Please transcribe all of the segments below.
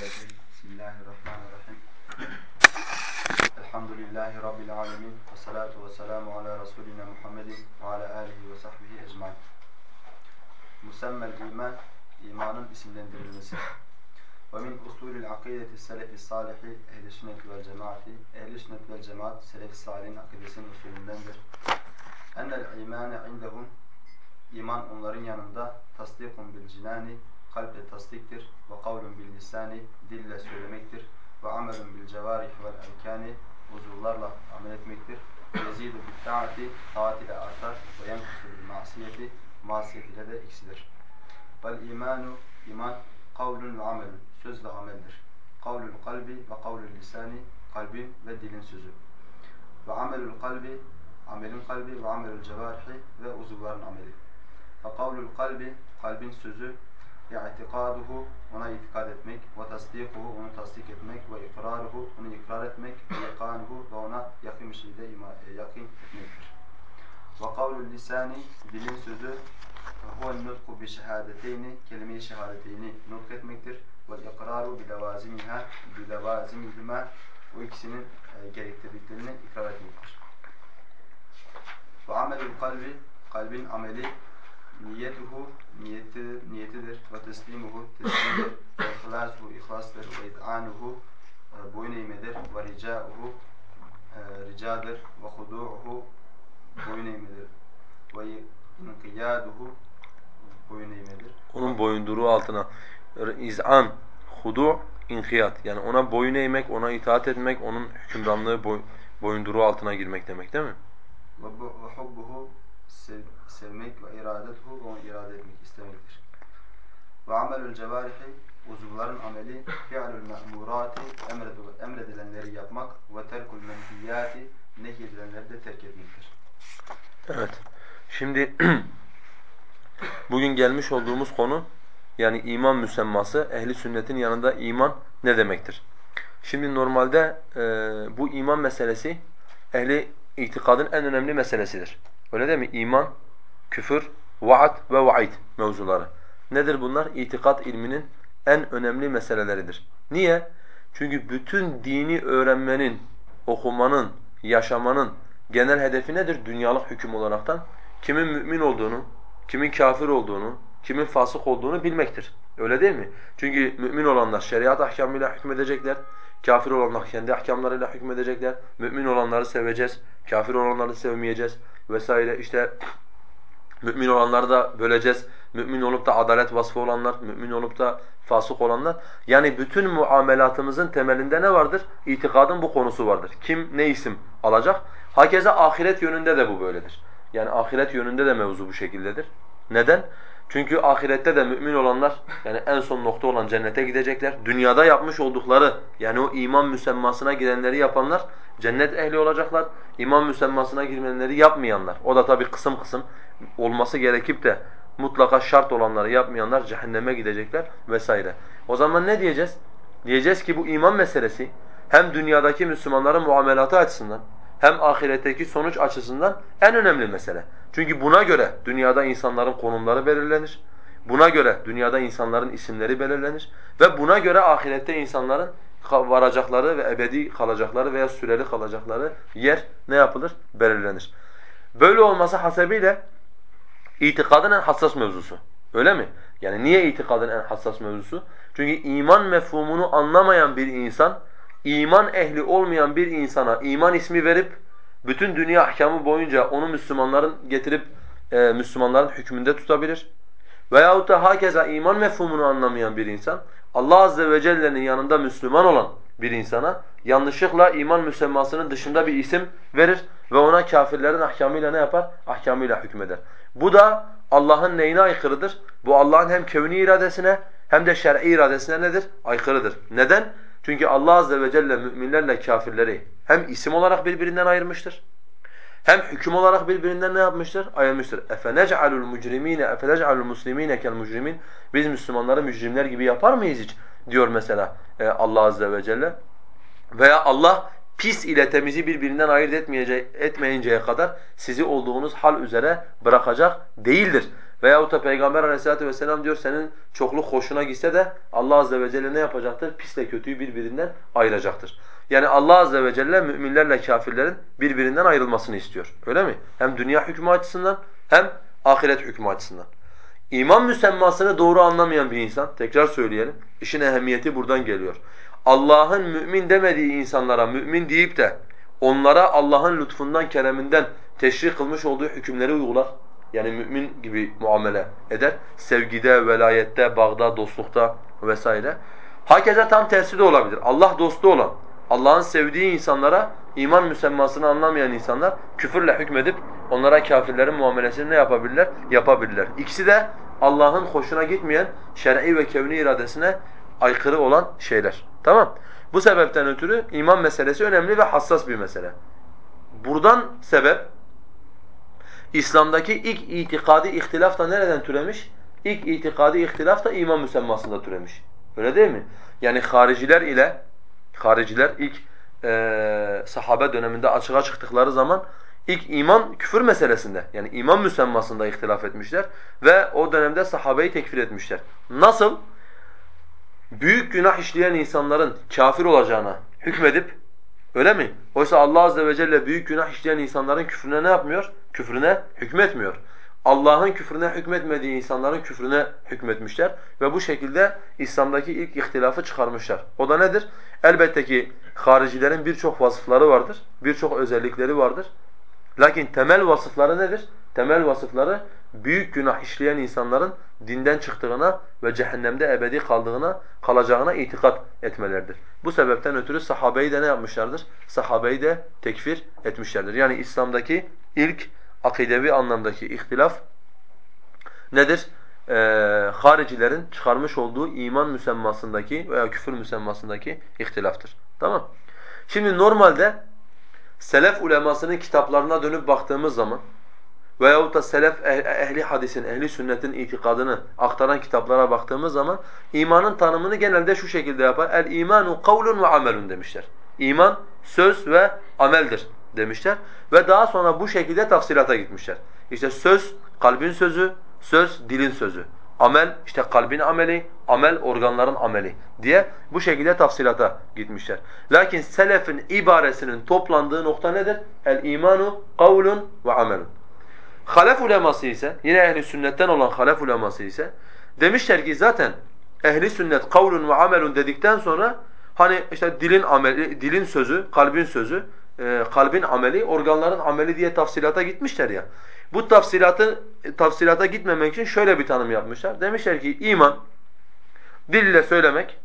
Bismillahirrahmanirrahim. Bismillahirrahmanirrahim. Elhamdülillahi Rabbil alemin. Ve salatu ve selamu ala Resulina Muhammedin ve ala alihi ve sahbihi ecmain. Musemmel iman, imanın isimlendirilmesi. Ve min usulül akideti selefi salihi ehli sünnet vel cemaati. Ehli sünnet vel cemaat selefi salihin akidesinin usulündendir. Ennel imane indehum iman onların yanında tasdikun bil cinani kalple tasdiktir ve kavlun bil lisani dille söylemektir ve amelun bil cevarih vel erkani uzuvlarla amel etmektir. Yezidu bil taati taat ile artar ve yenkusu bil masiyeti masiyet ile de eksilir. Vel imanu iman kavlun ve amelun söz ve ameldir. Kavlul kalbi ve kavlul lisani kalbin ve dilin sözü. Ve amelul kalbi amelin kalbi ve amelul cevarihi ve uzuvların ameli. Ve kavlul kalbi kalbin sözü i'tikaduhu ona itikad etmek ve tasdikuhu onu tasdik etmek ve ikraruhu onu ikrar etmek ve yakanuhu ve ona yakın bir şeyde e, yakın etmektir. Ve kavlul lisani dilin sözü huve nutku bi şehadeteyni kelime-i şehadeteyni nutk etmektir ve ikraru bi levazimiha bi levazimihima o ikisinin e, gerektirdiklerini ikrar etmektir. Ve amelul kalbi kalbin ameli niyetuhu niyeti, niyetidir. Ve teslimuhu teslimdir ve ihlasuhu ihlastır ve id'anuhu e, boyun eğmedir. Ve ricauhu e, ricadır. Ve hudu'uhu boyun eğmedir. Ve inqiyaduhu boyun eğmedir. Onun boyunduruğu altına. İz'an, hudu' inkiyat yani ona boyun eğmek, ona itaat etmek, onun hükümranlığı boy, boyunduruğu altına girmek demek değil mi? Ve hubbuhu sev, sevmek ve iradetuhu ve onu irade etmek istemektir. Ve amelül cevarihi uzuvların ameli fi'lül me'murati emredilenleri yapmak ve terkul menhiyati nehyedilenleri de terk etmektir. Evet. Şimdi bugün gelmiş olduğumuz konu yani iman müsemması ehli sünnetin yanında iman ne demektir? Şimdi normalde e, bu iman meselesi ehli itikadın en önemli meselesidir. Öyle değil mi? İman, küfür, vaat ve vaid mevzuları. Nedir bunlar? İtikat ilminin en önemli meseleleridir. Niye? Çünkü bütün dini öğrenmenin, okumanın, yaşamanın genel hedefi nedir? Dünyalık hüküm olaraktan kimin mümin olduğunu, kimin kafir olduğunu, kimin fasık olduğunu bilmektir. Öyle değil mi? Çünkü mümin olanlar şeriat ahkamıyla hükmedecekler. Kafir olanlar kendi ahkamlarıyla hükmedecekler. Mümin olanları seveceğiz, kafir olanları sevmeyeceğiz vesaire. İşte mümin olanları da böleceğiz. Mümin olup da adalet vasfı olanlar, mümin olup da fasık olanlar. Yani bütün muamelatımızın temelinde ne vardır? İtikadın bu konusu vardır. Kim ne isim alacak? Hakeza ahiret yönünde de bu böyledir. Yani ahiret yönünde de mevzu bu şekildedir. Neden? Çünkü ahirette de mümin olanlar yani en son nokta olan cennete gidecekler. Dünyada yapmış oldukları yani o iman müsemmasına girenleri yapanlar cennet ehli olacaklar. İman müsemmasına girmeyenleri yapmayanlar. O da tabii kısım kısım olması gerekip de mutlaka şart olanları yapmayanlar cehenneme gidecekler vesaire. O zaman ne diyeceğiz? Diyeceğiz ki bu iman meselesi hem dünyadaki Müslümanların muamelatı açısından hem ahiretteki sonuç açısından en önemli mesele. Çünkü buna göre dünyada insanların konumları belirlenir. Buna göre dünyada insanların isimleri belirlenir ve buna göre ahirette insanların varacakları ve ebedi kalacakları veya süreli kalacakları yer ne yapılır? Belirlenir. Böyle olması hasebiyle itikadın en hassas mevzusu. Öyle mi? Yani niye itikadın en hassas mevzusu? Çünkü iman mefhumunu anlamayan bir insan, iman ehli olmayan bir insana iman ismi verip bütün dünya ahkamı boyunca onu Müslümanların getirip e, Müslümanların hükmünde tutabilir. Veyahut da hakeza iman mefhumunu anlamayan bir insan Allah azze ve celle'nin yanında Müslüman olan bir insana yanlışlıkla iman müsemmasının dışında bir isim verir ve ona kafirlerin ahkamıyla ne yapar? Ahkamıyla hükmeder. Bu da Allah'ın neyine aykırıdır? Bu Allah'ın hem kevni iradesine hem de şer'i iradesine nedir? Aykırıdır. Neden? Çünkü Allah azze ve celle müminlerle kafirleri hem isim olarak birbirinden ayırmıştır. Hem hüküm olarak birbirinden ne yapmıştır? Ayırmıştır. اَفَنَجْعَلُ الْمُجْرِم۪ينَ اَفَنَجْعَلُ الْمُسْلِم۪ينَ كَالْمُجْرِم۪ينَ Biz Müslümanları mücrimler gibi yapar mıyız hiç? Diyor mesela e, Allah azze ve celle. Veya Allah pis ile temizi birbirinden ayırt etmeyeceği, etmeyinceye kadar sizi olduğunuz hal üzere bırakacak değildir. Veyahut da Peygamber aleyhissalatu vesselam diyor senin çokluk hoşuna gitse de Allah azze ve celle ne yapacaktır? Pisle kötüyü birbirinden ayıracaktır. Yani Allah azze ve celle müminlerle kafirlerin birbirinden ayrılmasını istiyor. Öyle mi? Hem dünya hükmü açısından hem ahiret hükmü açısından. İman müsemmasını doğru anlamayan bir insan, tekrar söyleyelim, işin ehemmiyeti buradan geliyor. Allah'ın mümin demediği insanlara mümin deyip de onlara Allah'ın lütfundan, kereminden teşrih kılmış olduğu hükümleri uygular. Yani mümin gibi muamele eder. Sevgide, velayette, bağda, dostlukta vesaire. Hakeza tam tersi de olabilir. Allah dostu olan, Allah'ın sevdiği insanlara iman müsemmasını anlamayan insanlar küfürle hükmedip onlara kafirlerin muamelesini ne yapabilirler? Yapabilirler. İkisi de Allah'ın hoşuna gitmeyen şer'i ve kevni iradesine aykırı olan şeyler. Tamam? Bu sebepten ötürü iman meselesi önemli ve hassas bir mesele. Buradan sebep İslam'daki ilk itikadi ihtilaf da nereden türemiş? İlk itikadi ihtilaf da iman müsemmasında türemiş. Öyle değil mi? Yani hariciler ile hariciler ilk e, sahabe döneminde açığa çıktıkları zaman ilk iman küfür meselesinde yani iman müsemmasında ihtilaf etmişler ve o dönemde sahabeyi tekfir etmişler. Nasıl? Büyük günah işleyen insanların kafir olacağına hükmedip öyle mi? Oysa Allah azze ve celle büyük günah işleyen insanların küfrüne ne yapmıyor? Küfrüne hükmetmiyor. Allah'ın küfrüne hükmetmediği insanların küfrüne hükmetmişler ve bu şekilde İslam'daki ilk ihtilafı çıkarmışlar. O da nedir? Elbette ki haricilerin birçok vasıfları vardır, birçok özellikleri vardır. Lakin temel vasıfları nedir? Temel vasıfları büyük günah işleyen insanların dinden çıktığına ve cehennemde ebedi kaldığına, kalacağına itikat etmeleridir. Bu sebepten ötürü sahabeyi de ne yapmışlardır? Sahabeyi de tekfir etmişlerdir. Yani İslam'daki ilk akidevi anlamdaki ihtilaf nedir? Ee, haricilerin çıkarmış olduğu iman müsemmasındaki veya küfür müsemmasındaki ihtilaftır. Tamam Şimdi normalde selef ulemasının kitaplarına dönüp baktığımız zaman veyahut da selef eh, ehli hadisin, ehli sünnetin itikadını aktaran kitaplara baktığımız zaman imanın tanımını genelde şu şekilde yapar. El imanu kavlun ve amelun demişler. İman söz ve ameldir demişler ve daha sonra bu şekilde tafsilata gitmişler. İşte söz kalbin sözü, söz dilin sözü. Amel işte kalbin ameli, amel organların ameli diye bu şekilde tafsilata gitmişler. Lakin selefin ibaresinin toplandığı nokta nedir? El imanu kavlun ve amelun. Halef uleması ise yine ehli sünnetten olan halef uleması ise demişler ki zaten ehli sünnet kavlun ve amelun dedikten sonra hani işte dilin ameli, dilin sözü, kalbin sözü, e, kalbin ameli, organların ameli diye tafsilata gitmişler ya. Bu tafsilatı tafsilata gitmemek için şöyle bir tanım yapmışlar. Demişler ki iman dil ile söylemek,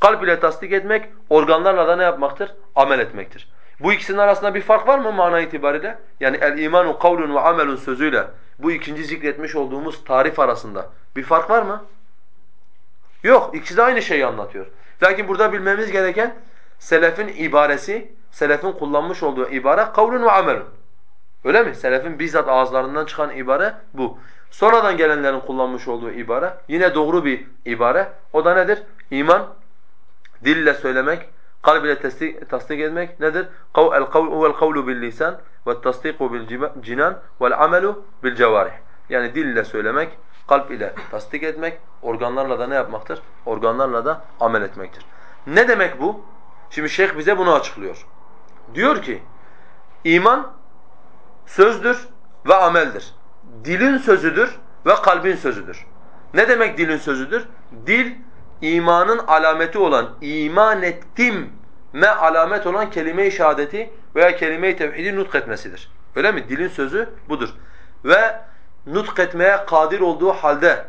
kalp ile tasdik etmek, organlarla da ne yapmaktır? Amel etmektir. Bu ikisinin arasında bir fark var mı mana itibariyle? Yani el imanu kavlun ve amelun sözüyle bu ikinci zikretmiş olduğumuz tarif arasında bir fark var mı? Yok. İkisi de aynı şeyi anlatıyor. Lakin burada bilmemiz gereken selefin ibaresi, selefin kullanmış olduğu ibare kavlun ve amelun. Öyle mi? Selefin bizzat ağızlarından çıkan ibare bu. Sonradan gelenlerin kullanmış olduğu ibare yine doğru bir ibare. O da nedir? İman dille söylemek, kalb ile tasdik, tasdik etmek nedir? El kavlu kavlu bil lisan ve tasdiku bil cinan vel amelu bil cevarih. Yani dil ile söylemek, kalp ile tasdik etmek, organlarla da ne yapmaktır? Organlarla da amel etmektir. Ne demek bu? Şimdi şeyh bize bunu açıklıyor. Diyor ki iman sözdür ve ameldir. Dilin sözüdür ve kalbin sözüdür. Ne demek dilin sözüdür? Dil imanın alameti olan iman ettim me alamet olan kelime-i şehadeti veya kelime-i tevhidi nutk etmesidir. Öyle mi? Dilin sözü budur. Ve nutk etmeye kadir olduğu halde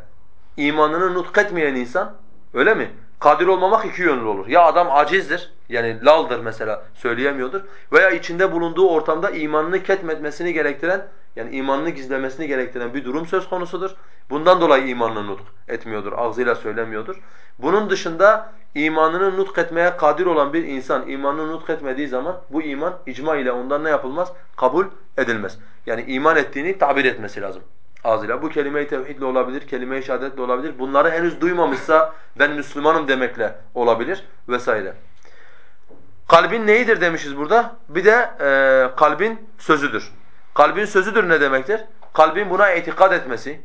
imanını nutk etmeyen insan öyle mi? Kadir olmamak iki yönlü olur. Ya adam acizdir, yani laldır mesela söyleyemiyordur veya içinde bulunduğu ortamda imanını ketmetmesini gerektiren yani imanını gizlemesini gerektiren bir durum söz konusudur. Bundan dolayı imanını nutk etmiyordur, ağzıyla söylemiyordur. Bunun dışında imanını nutk etmeye kadir olan bir insan imanını nutk etmediği zaman bu iman icma ile ondan ne yapılmaz? Kabul edilmez. Yani iman ettiğini tabir etmesi lazım ağzıyla. Bu kelime-i tevhidle olabilir, kelime-i şehadetle olabilir. Bunları henüz duymamışsa ben Müslümanım demekle olabilir vesaire. Kalbin neyidir demişiz burada? Bir de e, kalbin sözüdür. Kalbin sözüdür ne demektir? Kalbin buna itikad etmesi,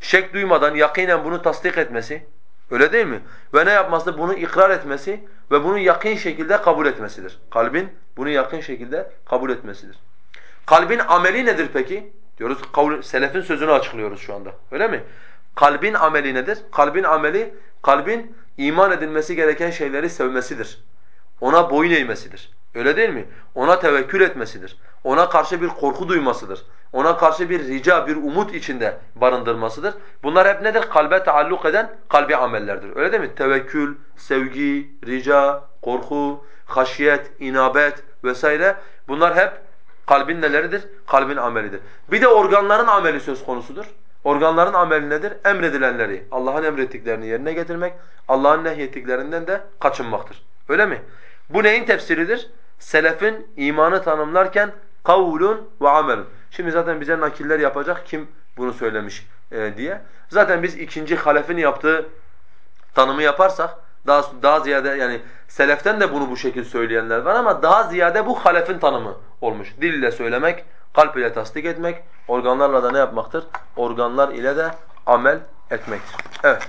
şek duymadan yakinen bunu tasdik etmesi, öyle değil mi? Ve ne yapması? Bunu ikrar etmesi ve bunu yakın şekilde kabul etmesidir. Kalbin bunu yakın şekilde kabul etmesidir. Kalbin ameli nedir peki? Diyoruz kavl, selefin sözünü açıklıyoruz şu anda. Öyle mi? Kalbin ameli nedir? Kalbin ameli kalbin iman edilmesi gereken şeyleri sevmesidir. Ona boyun eğmesidir. Öyle değil mi? Ona tevekkül etmesidir. Ona karşı bir korku duymasıdır. Ona karşı bir rica, bir umut içinde barındırmasıdır. Bunlar hep nedir? Kalbe taalluk eden kalbi amellerdir. Öyle değil mi? Tevekkül, sevgi, rica, korku, haşiyet, inabet vesaire bunlar hep kalbin neleridir? Kalbin amelidir. Bir de organların ameli söz konusudur. Organların ameli nedir? Emredilenleri, Allah'ın emrettiklerini yerine getirmek, Allah'ın nehyettiklerinden de kaçınmaktır. Öyle mi? Bu neyin tefsiridir? Selefin imanı tanımlarken kavlun ve amelun. Şimdi zaten bize nakiller yapacak kim bunu söylemiş e, diye. Zaten biz ikinci halefin yaptığı tanımı yaparsak daha daha ziyade yani seleften de bunu bu şekilde söyleyenler var ama daha ziyade bu halefin tanımı olmuş. Dil ile söylemek, kalp ile tasdik etmek, organlarla da ne yapmaktır? Organlar ile de amel etmektir. Evet.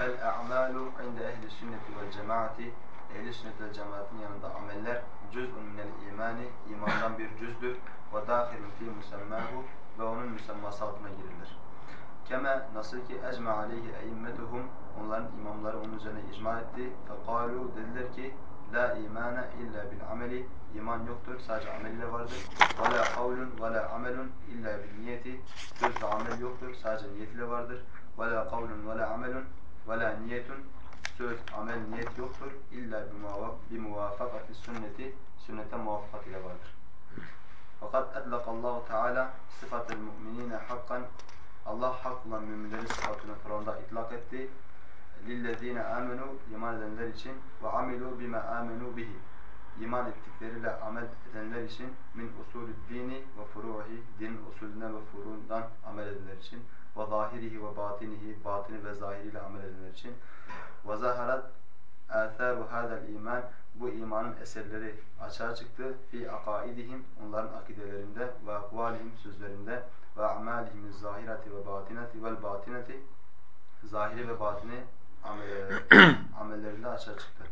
El-a'malu inde ehli sünneti vel cemaati ehli sünnet vel cemaatin yanında ameller cüz'un minel imani imandan bir cüzdür ve dâhilun fî musemmahu ve onun müsemması altına girilir. Keme nasıl ki ecme aleyhi eimmetuhum onların imamları onun üzerine icma etti. Fekalu dediler ki la imane illa bil ameli iman yoktur sadece amel ile vardır. Ve la kavlun ve la amelun illa bil niyeti söz ve amel yoktur sadece niyet ile vardır. Ve la kavlun ve la amelun ve la niyetun söz, amel, niyet yoktur. İlla bi muvafakati sünneti sünnete muvaffakat ile vardır. Fakat edlakallahu teala sıfatel mu'minine hakkan Allah hak olan müminlerin sıfatını Kur'an'da itlak etti. Lillezine amenu iman edenler için amilu bima amenu bihi. İman ettikleriyle amel edenler için min usulü dini ve furuhi din usulünden ve furuundan amel edenler için ve zahirihi ve batinihi batini ve zahiriyle amel edenler için ve zaharat atharu hadal iman bu imanın eserleri açığa çıktı fi akaidihim onların akidelerinde ve akvalihim sözlerinde amalihim zahirati ve batinati vel batinati zahiri ve batini amellerinde açığa çıktı.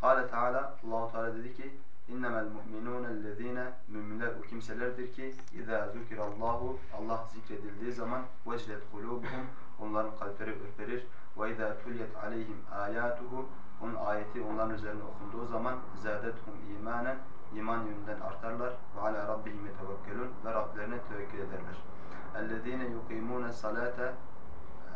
Kâle Teala Allahu Teala dedi ki İnnemel mu'minûnellezîne müminler o kimselerdir ki izâ zukirallahu Allah zikredildiği zaman vecdet kulûbuhum onların kalpleri ürperir izâ tuliyet aleyhim âyâtuhu onun ayeti onların üzerine okunduğu zaman zâdethum imanen iman yönünden artarlar alâ rabbihim yetevekkelûn ve Rablerine tevekkül ederler. اَلَّذ۪ينَ يُقِيمُونَ الصَّلَاةَ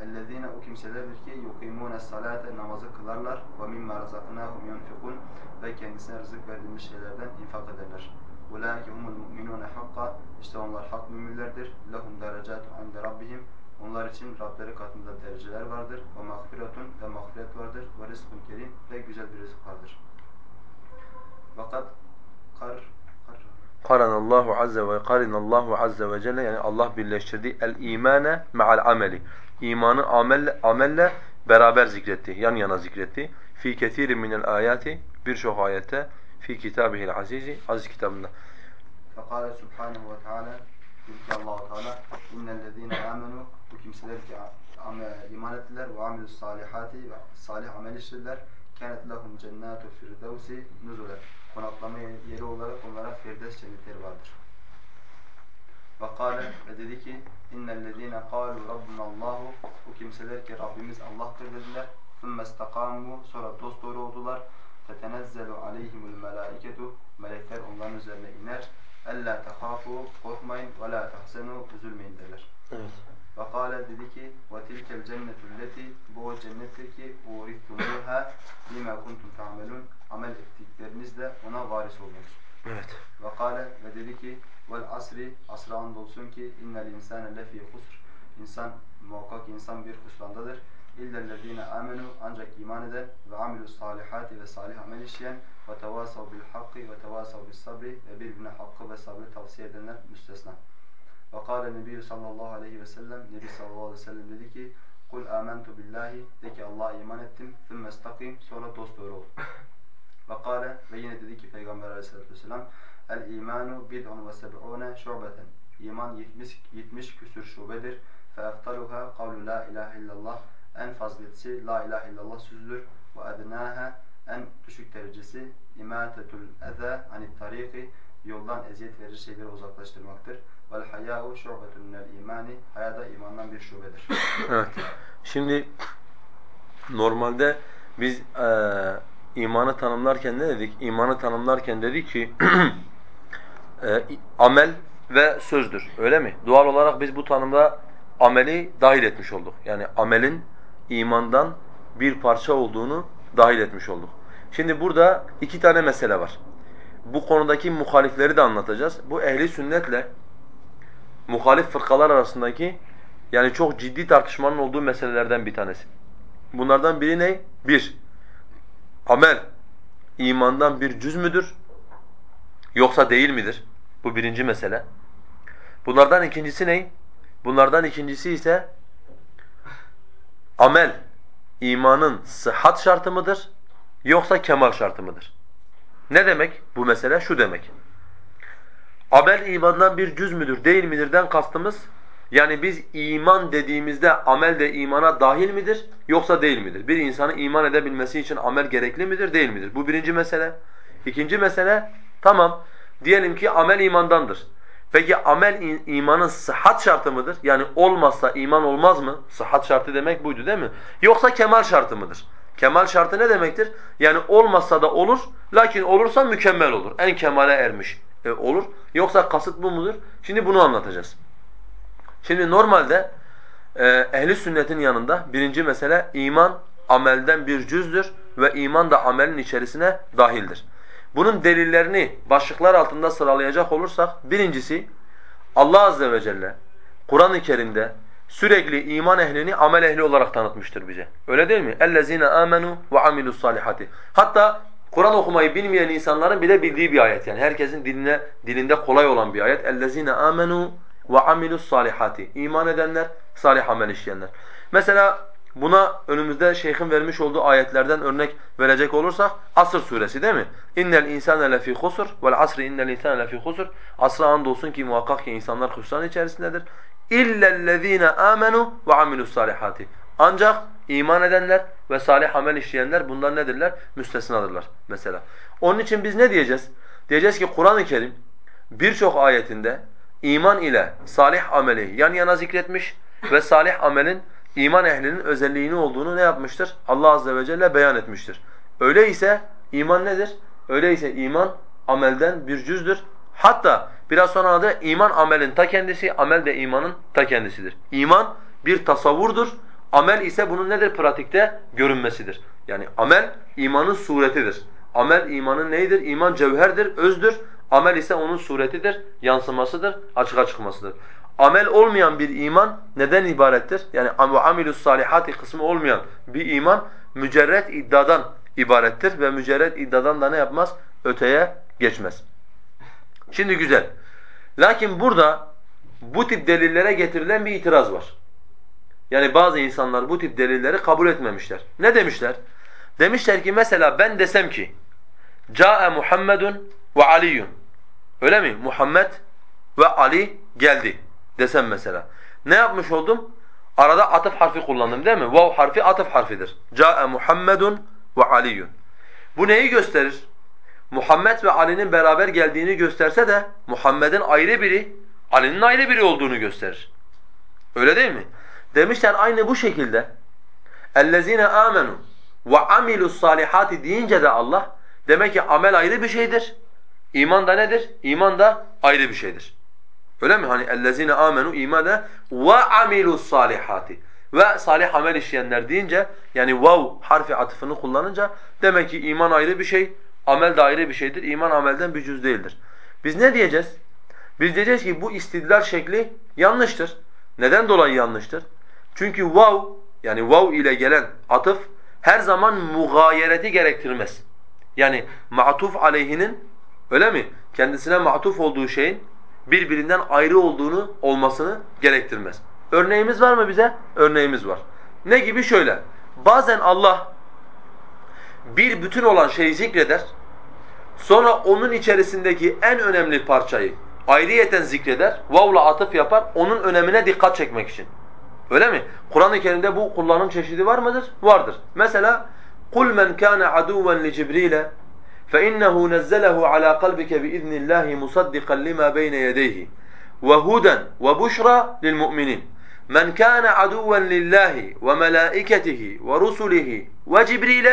اَلَّذ۪ينَ o kimselerdir ki يُقِيمُونَ الصَّلَاةَ namazı kılarlar وَمِمَّا رَزَقْنَاهُمْ يُنْفِقُونَ ve kendisine rızık verilmiş şeylerden infak ederler. وَلَاكِ هُمُ الْمُؤْمِنُونَ حَقَّ İşte onlar hak müminlerdir. لَهُمْ دَرَجَاتُ عَنْدَ رَبِّهِمْ Onlar için Rableri katında dereceler vardır. وَمَغْفِرَةٌ ve mağfiret vardır. وَرِزْقٌ kerim ve güzel bir rızık vardır. Fakat kar Karanallahu azze ve karinallahu azze ve celle yani Allah birleştirdi el imane ma'al ameli. İmanı amelle, amelle beraber zikretti, yan yana zikretti. Fi ketirin minel ayati birçok ayette fi kitabihil azizi aziz kitabında. Fekale subhanehu ve teala ki Allah-u Teala innellezine amenu bu kimseler ki iman ettiler ve amilus salihati ve salih amel işlediler kânet lehum cennâtu firdevsi nuzule konaklama yeri olarak onlara Firdevs cennetleri vardır. Ve kâle ve dedi ki innellezîne kâlu rabbunallahu bu kimseler ki Rabbimiz Allah'tır dediler. ثُمَّ اسْتَقَامُوا sonra dosdoğru oldular. فَتَنَزَّلُ عَلَيْهِمُ الْمَلَائِكَةُ Melekler onların üzerine iner. اَلَّا تَخَافُوا Korkmayın وَلَا تَحْزَنُوا Üzülmeyin derler. Evet. Ve kâle dedi ki وَتِلْكَ الْجَنَّةُ الَّتِي Bu o cennettir ki اُورِثْتُمُوهَا بِمَا كُنْتُمْ تَعْمَلُونَ Amel ettiklerinizle ona varis oldunuz. Evet. Ve kâle ve dedi ki vel asri asra andolsun ki innel insâne lefî husr İnsan muhakkak insan bir husrandadır. İllellezîne amenu ancak iman eden ve amilus salihati ve salih amel işleyen ve tevasav bil hakkı ve tevasav bis sabri ve birbirine hakkı ve sabrı tavsiye edenler müstesna. Ve kâle Nebi sallallahu aleyhi ve sellem, Nebi sallallahu aleyhi ve sellem dedi ki, Kul amentu billahi, de ki Allah'a iman ettim, thümme estakim, sonra dost doğru ol. Ve kâle, ve yine dedi ki Peygamber aleyhissalatü vesselam, El imanu bid'un ve seb'une şubeten. İman 70, 70 küsür şubedir. Fe eftaluha kavlu la ilahe illallah. En fazletsi la ilahe illallah sözüdür. Ve adnâhe en düşük derecesi imâtetul eze anit tariki. Yoldan eziyet verir şeyleri uzaklaştırmaktır. Vel haya'u şu'betun minel imani. Haya da imandan bir şubedir. Evet. Şimdi normalde biz e, imanı tanımlarken ne dedik? İmanı tanımlarken dedik ki e, amel ve sözdür. Öyle mi? Doğal olarak biz bu tanımda ameli dahil etmiş olduk. Yani amelin imandan bir parça olduğunu dahil etmiş olduk. Şimdi burada iki tane mesele var. Bu konudaki muhalifleri de anlatacağız. Bu ehli sünnetle muhalif fırkalar arasındaki yani çok ciddi tartışmanın olduğu meselelerden bir tanesi. Bunlardan biri ne? Bir, amel imandan bir cüz müdür? Yoksa değil midir? Bu birinci mesele. Bunlardan ikincisi ne? Bunlardan ikincisi ise amel imanın sıhhat şartı mıdır? Yoksa kemal şartı mıdır? Ne demek bu mesele? Şu demek. Amel imandan bir cüz müdür, değil midirden kastımız yani biz iman dediğimizde amel de imana dahil midir yoksa değil midir? Bir insanın iman edebilmesi için amel gerekli midir, değil midir? Bu birinci mesele. İkinci mesele, tamam diyelim ki amel imandandır. Peki amel imanın sıhhat şartı mıdır? Yani olmazsa iman olmaz mı? Sıhhat şartı demek buydu değil mi? Yoksa kemal şartı mıdır? Kemal şartı ne demektir? Yani olmazsa da olur, lakin olursa mükemmel olur. En kemale ermiş e, olur. Yoksa kasıt bu mudur? Şimdi bunu anlatacağız. Şimdi normalde e, ehli sünnetin yanında birinci mesele iman amelden bir cüzdür ve iman da amelin içerisine dahildir. Bunun delillerini başlıklar altında sıralayacak olursak birincisi Allah azze ve celle Kur'an-ı Kerim'de sürekli iman ehlini amel ehli olarak tanıtmıştır bize. Öyle değil mi? اَلَّذ۪ينَ آمَنُوا وَعَمِلُوا الصَّالِحَاتِ Hatta Kur'an okumayı bilmeyen insanların bile bildiği bir ayet yani. Herkesin diline, dilinde kolay olan bir ayet. اَلَّذ۪ينَ آمَنُوا وَعَمِلُوا الصَّالِحَاتِ İman edenler, salih amel işleyenler. Mesela buna önümüzde şeyhin vermiş olduğu ayetlerden örnek verecek olursak Asr suresi değil mi? İnnel insane lefi husr vel asri innel insane lefi husr. Asra andolsun ki muhakkak ki insanlar hüsran içerisindedir. İllellezine amenu ve amilus salihati. Ancak iman edenler ve salih amel işleyenler bunlar nedirler? Müstesnadırlar mesela. Onun için biz ne diyeceğiz? Diyeceğiz ki Kur'an-ı Kerim birçok ayetinde iman ile salih ameli yan yana zikretmiş ve salih amelin iman ehlinin özelliğini olduğunu ne yapmıştır? Allah azze ve celle beyan etmiştir. Öyleyse iman nedir? Öyleyse iman amelden bir cüzdür. Hatta biraz sonra da iman amelin ta kendisi, amel de imanın ta kendisidir. İman bir tasavvurdur. Amel ise bunun nedir pratikte? Görünmesidir. Yani amel imanın suretidir. Amel imanın neyidir? İman cevherdir, özdür. Amel ise onun suretidir, yansımasıdır, açığa çıkmasıdır. Amel olmayan bir iman neden ibarettir? Yani amilus salihati kısmı olmayan bir iman mücerret iddiadan ibarettir ve mücerret iddiadan da ne yapmaz? Öteye geçmez. Şimdi güzel. Lakin burada bu tip delillere getirilen bir itiraz var. Yani bazı insanlar bu tip delilleri kabul etmemişler. Ne demişler? Demişler ki mesela ben desem ki Câe Muhammedun ve Aliyun. Öyle mi? Muhammed ve Ali geldi desem mesela. Ne yapmış oldum? Arada atıf harfi kullandım değil mi? Vav harfi atıf harfidir. Câe Muhammedun ve Aliyun. Bu neyi gösterir? Muhammed ve Ali'nin beraber geldiğini gösterse de Muhammed'in ayrı biri, Ali'nin ayrı biri olduğunu gösterir. Öyle değil mi? Demişler aynı bu şekilde اَلَّذ۪ينَ آمَنُوا وَعَمِلُوا الصَّالِحَاتِ deyince de Allah demek ki amel ayrı bir şeydir. İman da nedir? İman da ayrı bir şeydir. Öyle mi? Hani اَلَّذ۪ينَ آمَنُوا imana وَعَمِلُوا الصَّالِحَاتِ ve salih amel işleyenler deyince yani vav harfi atıfını kullanınca demek ki iman ayrı bir şey, amel de ayrı bir şeydir. İman amelden bir cüz değildir. Biz ne diyeceğiz? Biz diyeceğiz ki bu istidlal şekli yanlıştır. Neden dolayı yanlıştır? Çünkü vav yani vav ile gelen atıf her zaman mugayereti gerektirmez. Yani ma'tuf aleyhinin öyle mi? Kendisine ma'tuf olduğu şeyin birbirinden ayrı olduğunu olmasını gerektirmez. Örneğimiz var mı bize? Örneğimiz var. Ne gibi? Şöyle. Bazen Allah bir bütün olan şeyi zikreder. Sonra onun içerisindeki en önemli parçayı ayrıyeten zikreder, vavla atıf yapar, onun önemine dikkat çekmek için. Öyle mi? Kur'an-ı Kerim'de bu kullanım çeşidi var mıdır? Vardır. Mesela قُلْ مَنْ كَانَ عَدُوًا لِجِبْرِيلَ فَإِنَّهُ نَزَّلَهُ عَلَى قَلْبِكَ بِإِذْنِ اللّٰهِ مُصَدِّقًا لِمَا بَيْنَ يَدَيْهِ وَهُدًى وَبُشْرَى لِلْمُؤْمِنِينَ مَنْ كَانَ عَدُوًا لِلّٰهِ وَمَلَائِكَتِهِ وَرُسُلِهِ وَجِبْرِيلَ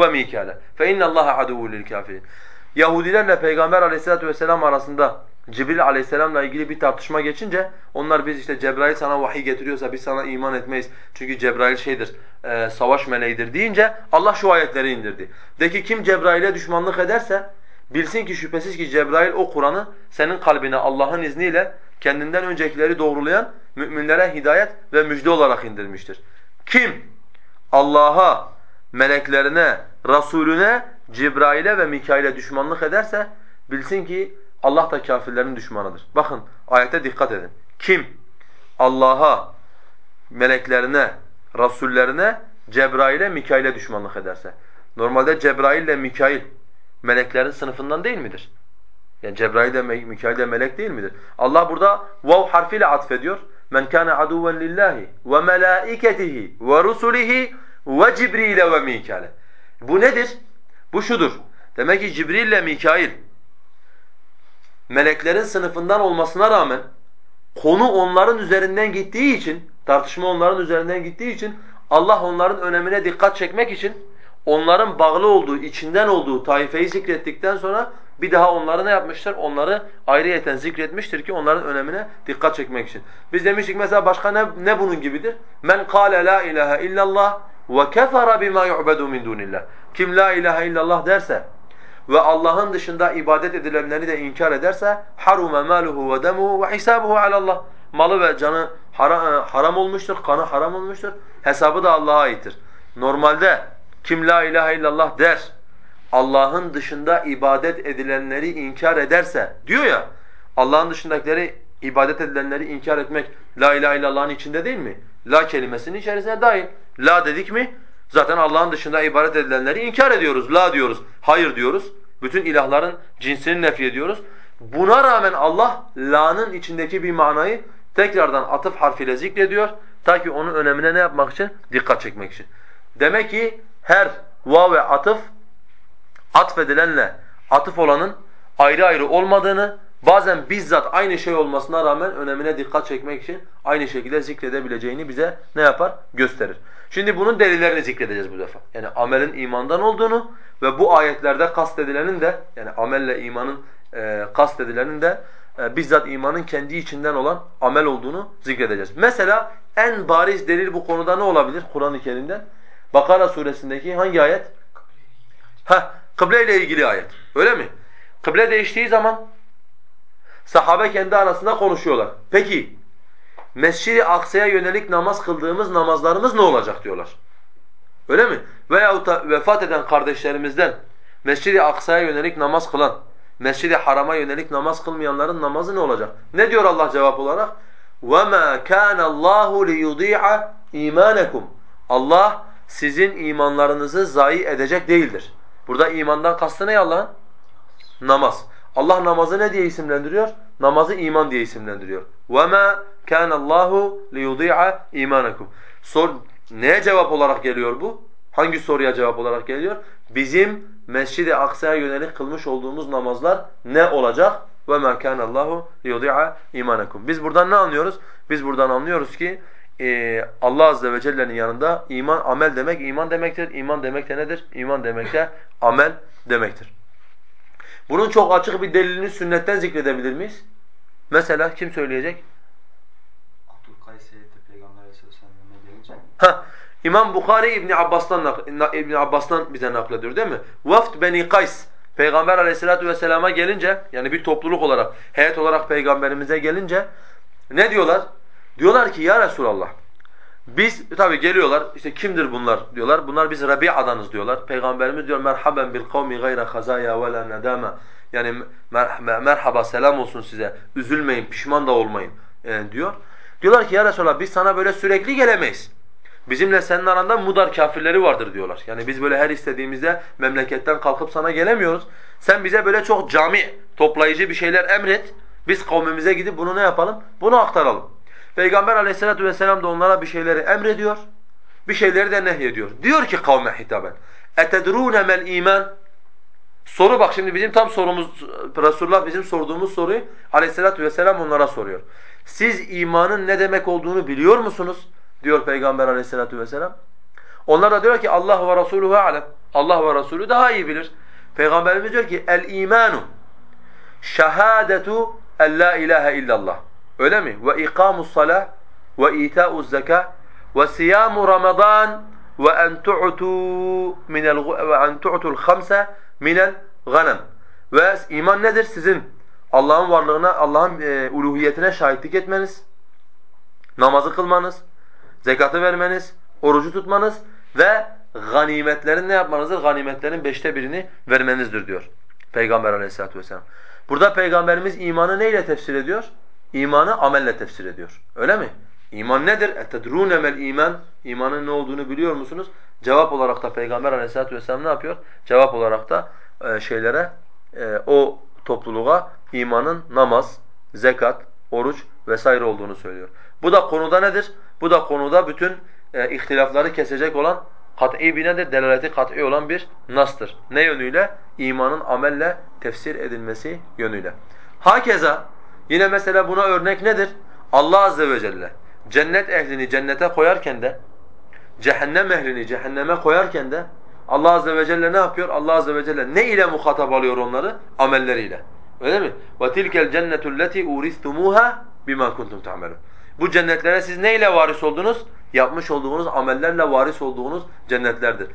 وَمِيكَالَ فَإِنَّ اللّٰهَ عَدُوٌ لِلْكَافِرِينَ Yahudilerle Peygamber aleyhissalatu vesselam arasında Cibril aleyhisselamla ilgili bir tartışma geçince onlar biz işte Cebrail sana vahiy getiriyorsa biz sana iman etmeyiz. Çünkü Cebrail şeydir, e, savaş meleğidir deyince Allah şu ayetleri indirdi. De ki kim Cebrail'e düşmanlık ederse bilsin ki şüphesiz ki Cebrail o Kur'an'ı senin kalbine Allah'ın izniyle kendinden öncekileri doğrulayan müminlere hidayet ve müjde olarak indirmiştir. Kim Allah'a, meleklerine, Rasulüne, Cibrail'e ve Mikail'e düşmanlık ederse bilsin ki Allah da kafirlerin düşmanıdır. Bakın ayete dikkat edin. Kim Allah'a, meleklerine, rasullerine, Cebrail'e, Mikail'e düşmanlık ederse. Normalde Cebrail ile Mikail meleklerin sınıfından değil midir? Yani Cebrail de Mikail de melek değil midir? Allah burada vav harfiyle atfediyor. Men kana aduven lillahi ve melaiketihi ve rusulihi ve Cibril ve Mikail. Bu nedir? Bu şudur. Demek ki Cibril ile Mikail meleklerin sınıfından olmasına rağmen konu onların üzerinden gittiği için, tartışma onların üzerinden gittiği için Allah onların önemine dikkat çekmek için onların bağlı olduğu, içinden olduğu taifeyi zikrettikten sonra bir daha onları ne yapmıştır? Onları ayrıyeten zikretmiştir ki onların önemine dikkat çekmek için. Biz demiştik mesela başka ne, ne bunun gibidir? Men kâle la ilahe illallah ve kefara bima yu'bedu min dunillah. Kim la ilahe illallah derse ve Allah'ın dışında ibadet edilenleri de inkar ederse harume maluhu ve demuhu ve hisabuhu Allah. Malı ve canı haram, haram olmuştur, kanı haram olmuştur. Hesabı da Allah'a aittir. Normalde kim la ilahe illallah der, Allah'ın dışında ibadet edilenleri inkar ederse diyor ya, Allah'ın dışındakileri ibadet edilenleri inkar etmek la ilahe illallah'ın içinde değil mi? La kelimesinin içerisine dahil. La dedik mi? Zaten Allah'ın dışında ibadet edilenleri inkar ediyoruz. La diyoruz, hayır diyoruz. Bütün ilahların cinsini nefy ediyoruz. Buna rağmen Allah la'nın içindeki bir manayı tekrardan atıf harfiyle zikrediyor. Ta ki onun önemine ne yapmak için? Dikkat çekmek için. Demek ki her vav ve atıf atfedilenle atıf olanın ayrı ayrı olmadığını, bazen bizzat aynı şey olmasına rağmen önemine dikkat çekmek için aynı şekilde zikredebileceğini bize ne yapar? Gösterir. Şimdi bunun delillerini zikredeceğiz bu defa. Yani amelin imandan olduğunu ve bu ayetlerde kastedilenin de yani amelle imanın e, kastedilenin de e, bizzat imanın kendi içinden olan amel olduğunu zikredeceğiz. Mesela en bariz delil bu konuda ne olabilir Kur'an-ı Kerim'den? Bakara suresindeki hangi ayet? Ha, kıble ile ilgili ayet. Öyle mi? Kıble değiştiği zaman sahabe kendi arasında konuşuyorlar. Peki Mescid-i Aksa'ya yönelik namaz kıldığımız namazlarımız ne olacak diyorlar. Öyle mi? Veyahut da vefat eden kardeşlerimizden Mescid-i Aksa'ya yönelik namaz kılan, Mescid-i Haram'a yönelik namaz kılmayanların namazı ne olacak? Ne diyor Allah cevap olarak? وَمَا كَانَ اللّٰهُ لِيُضِيعَ اِيمَانَكُمْ Allah sizin imanlarınızı zayi edecek değildir. Burada imandan kastı ne Allah'ın? Namaz. Allah namazı ne diye isimlendiriyor? Namazı iman diye isimlendiriyor. وَمَا كَانَ اللّٰهُ لِيُضِيعَ اِيمَانَكُمْ Sor, neye cevap olarak geliyor bu? Hangi soruya cevap olarak geliyor? Bizim Mescid-i Aksa'ya yönelik kılmış olduğumuz namazlar ne olacak? وَمَا كَانَ اللّٰهُ لِيُضِيعَ اِيمَانَكُمْ Biz buradan ne anlıyoruz? Biz buradan anlıyoruz ki e, Allah Azze ve Celle'nin yanında iman, amel demek iman demektir. İman demek de nedir? İman demek de amel demektir. Bunun çok açık bir delilini sünnetten zikredebilir miyiz? Mesela kim söyleyecek? Ha, İmam Bukhari İbn Abbas'tan İbn Abbas'tan bize naklediyor değil mi? Vafd Beni Kays Peygamber Aleyhissalatu vesselam'a gelince yani bir topluluk olarak, heyet olarak peygamberimize gelince ne diyorlar? Diyorlar ki ya Resulallah biz tabi geliyorlar işte kimdir bunlar diyorlar. Bunlar biz Rabi'adanız diyorlar. Peygamberimiz diyor merhaben bil kavmi gayra khazaya ve la nadama. Yani mer merhaba selam olsun size. Üzülmeyin, pişman da olmayın e, diyor. Diyorlar ki ya Resulallah biz sana böyle sürekli gelemeyiz. Bizimle senin aranda mudar kafirleri vardır diyorlar. Yani biz böyle her istediğimizde memleketten kalkıp sana gelemiyoruz. Sen bize böyle çok cami, toplayıcı bir şeyler emret. Biz kavmimize gidip bunu ne yapalım? Bunu aktaralım. Peygamber aleyhissalatu vesselam da onlara bir şeyleri emrediyor, bir şeyleri de nehyediyor. Diyor ki kavme hitaben, اَتَدْرُونَ مَا iman. Soru bak şimdi bizim tam sorumuz, Resulullah bizim sorduğumuz soruyu aleyhissalatu vesselam onlara soruyor. Siz imanın ne demek olduğunu biliyor musunuz? Diyor Peygamber aleyhissalatu vesselam. Onlar da diyor ki Allah ve Resuluhu alem. Allah ve Resulü daha iyi bilir. Peygamberimiz diyor ki el imanu şehadetu en la ilahe illallah. Öyle mi? Ve ikamus salah ve ita'uz zeka ve siyamu ramazan ve en tu'tu minel ve en tu'tul khamse minel ganem. Ve iman nedir? Sizin Allah'ın varlığına, Allah'ın e, uluhiyetine şahitlik etmeniz, namazı kılmanız, zekatı vermeniz, orucu tutmanız ve ganimetlerin ne yapmanızdır? Ganimetlerin beşte birini vermenizdir diyor Peygamber aleyhissalatu vesselam. Burada Peygamberimiz imanı neyle tefsir ediyor? İmanı amelle tefsir ediyor. Öyle mi? İman nedir? اَتَدْرُونَ مَا iman. İmanın ne olduğunu biliyor musunuz? Cevap olarak da Peygamber aleyhissalatu vesselam ne yapıyor? Cevap olarak da e, şeylere, e, o topluluğa imanın namaz, zekat, oruç vesaire olduğunu söylüyor. Bu da konuda nedir? Bu da konuda bütün e, ihtilafları kesecek olan kat'i bir nedir? Delaleti kat'i olan bir nastır. Ne yönüyle? İmanın amelle tefsir edilmesi yönüyle. Hakeza yine mesela buna örnek nedir? Allah azze ve celle cennet ehlini cennete koyarken de cehennem ehlini cehenneme koyarken de Allah azze ve celle ne yapıyor? Allah azze ve celle ne ile muhatap alıyor onları? Amelleriyle. Öyle mi? وَتِلْكَ الْجَنَّةُ الَّتِي اُورِثْتُمُوهَا بِمَا كُنْتُمْ تَعْمَلُونَ bu cennetlere siz ne ile varis oldunuz? Yapmış olduğunuz amellerle varis olduğunuz cennetlerdir.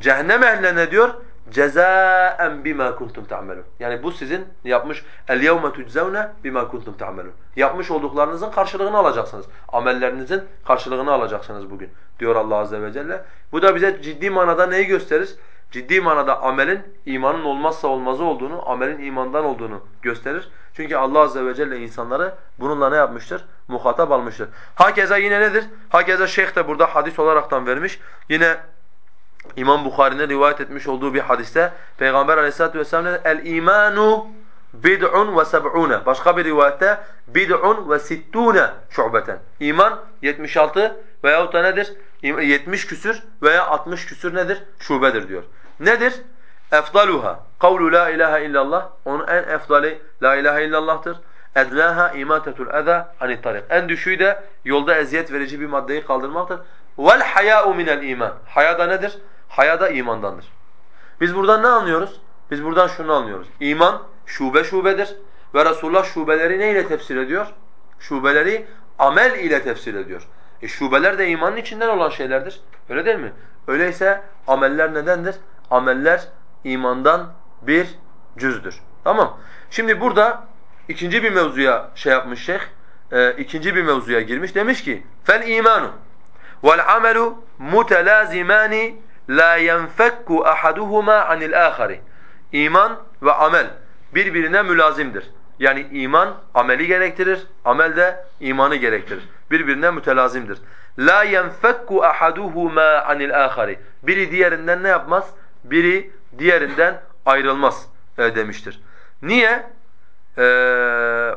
Cehennem ehline ne diyor? cezaen bima kuntum ta'melun. Yani bu sizin yapmış el yevme tuczevne bima kuntum ta'melun. Yapmış olduklarınızın karşılığını alacaksınız. Amellerinizin karşılığını alacaksınız bugün diyor Allah azze ve celle. Bu da bize ciddi manada neyi gösterir? Ciddi manada amelin imanın olmazsa olmazı olduğunu, amelin imandan olduğunu gösterir. Çünkü Allah azze ve celle insanları bununla ne yapmıştır? Muhatap almıştır. Hakeza yine nedir? Hakeza şeyh de burada hadis olaraktan vermiş. Yine İmam Bukhari'nin rivayet etmiş olduğu bir hadiste Peygamber Aleyhisselatü vesselam ne El imanu bid'un ve seb'une. Başka bir rivayette bid'un ve sittune şu'beten. İman 76 veyahut da nedir? 70 küsür veya 60 küsür nedir? Şubedir diyor. Nedir? Efdaluha kavlu la ilahe illallah. Onun en efdali la ilahe illallah'tır. Edlaha imatetul eza anit tarik. En düşüğü de yolda eziyet verici bir maddeyi kaldırmaktır. Haya'u minel iman. Haya da nedir? Haya da imandandır. Biz buradan ne anlıyoruz? Biz buradan şunu anlıyoruz. İman şube şubedir ve Resulullah şubeleri ne ile tefsir ediyor? Şubeleri amel ile tefsir ediyor. E şubeler de imanın içinden olan şeylerdir. Öyle değil mi? Öyleyse ameller nedendir? Ameller imandan bir cüzdür. Tamam. Şimdi burada ikinci bir mevzuya şey yapmış şeyh, e, ikinci bir mevzuya girmiş. Demiş ki, fel imanu vel amelu mutelazimani la yenfekku ahaduhuma anil ahari. İman ve amel birbirine mülazimdir. Yani iman ameli gerektirir, amel de imanı gerektirir. Birbirine mütelazimdir. La yenfekku ahaduhuma anil ahari. Biri diğerinden ne yapmaz? Biri diğerinden ayrılmaz e, demiştir. Niye? Ee,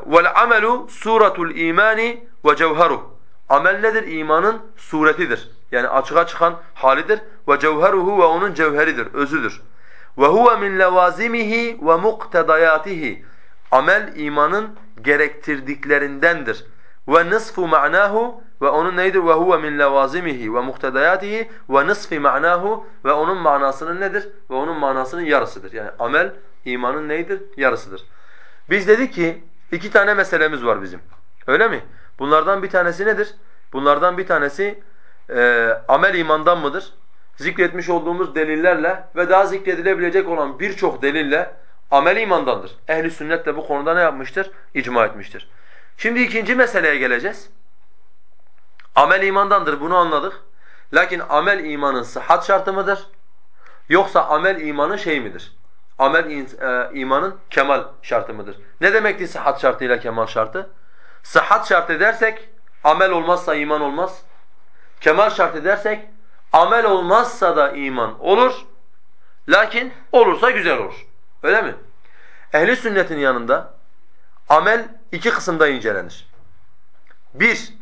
vel amelu suratul imani ve cevheruh. Amel nedir? İmanın suretidir. Yani açığa çıkan halidir. Ve cevheruhu ve onun cevheridir, özüdür. Ve huve min levazimihi ve muktedayatihi. Amel imanın gerektirdiklerindendir. Ve nisfu ma'nahu ve onun neydir? Ve huve min levazimihi ve muktedayatihi ve nisfi ve onun manasının nedir? Ve onun manasının yarısıdır. Yani amel imanın neydir? Yarısıdır. Biz dedik ki iki tane meselemiz var bizim. Öyle mi? Bunlardan bir tanesi nedir? Bunlardan bir tanesi e, amel imandan mıdır? Zikretmiş olduğumuz delillerle ve daha zikredilebilecek olan birçok delille amel imandandır. Ehli sünnet de bu konuda ne yapmıştır? İcma etmiştir. Şimdi ikinci meseleye geleceğiz. Amel imandandır bunu anladık. Lakin amel imanın sıhhat şartı mıdır? Yoksa amel imanın şey midir? Amel e, imanın kemal şartı mıdır? Ne demekti sıhhat şartıyla kemal şartı? Sıhhat şartı dersek amel olmazsa iman olmaz. Kemal şartı dersek amel olmazsa da iman olur. Lakin olursa güzel olur. Öyle mi? Ehli sünnetin yanında amel iki kısımda incelenir. Bir,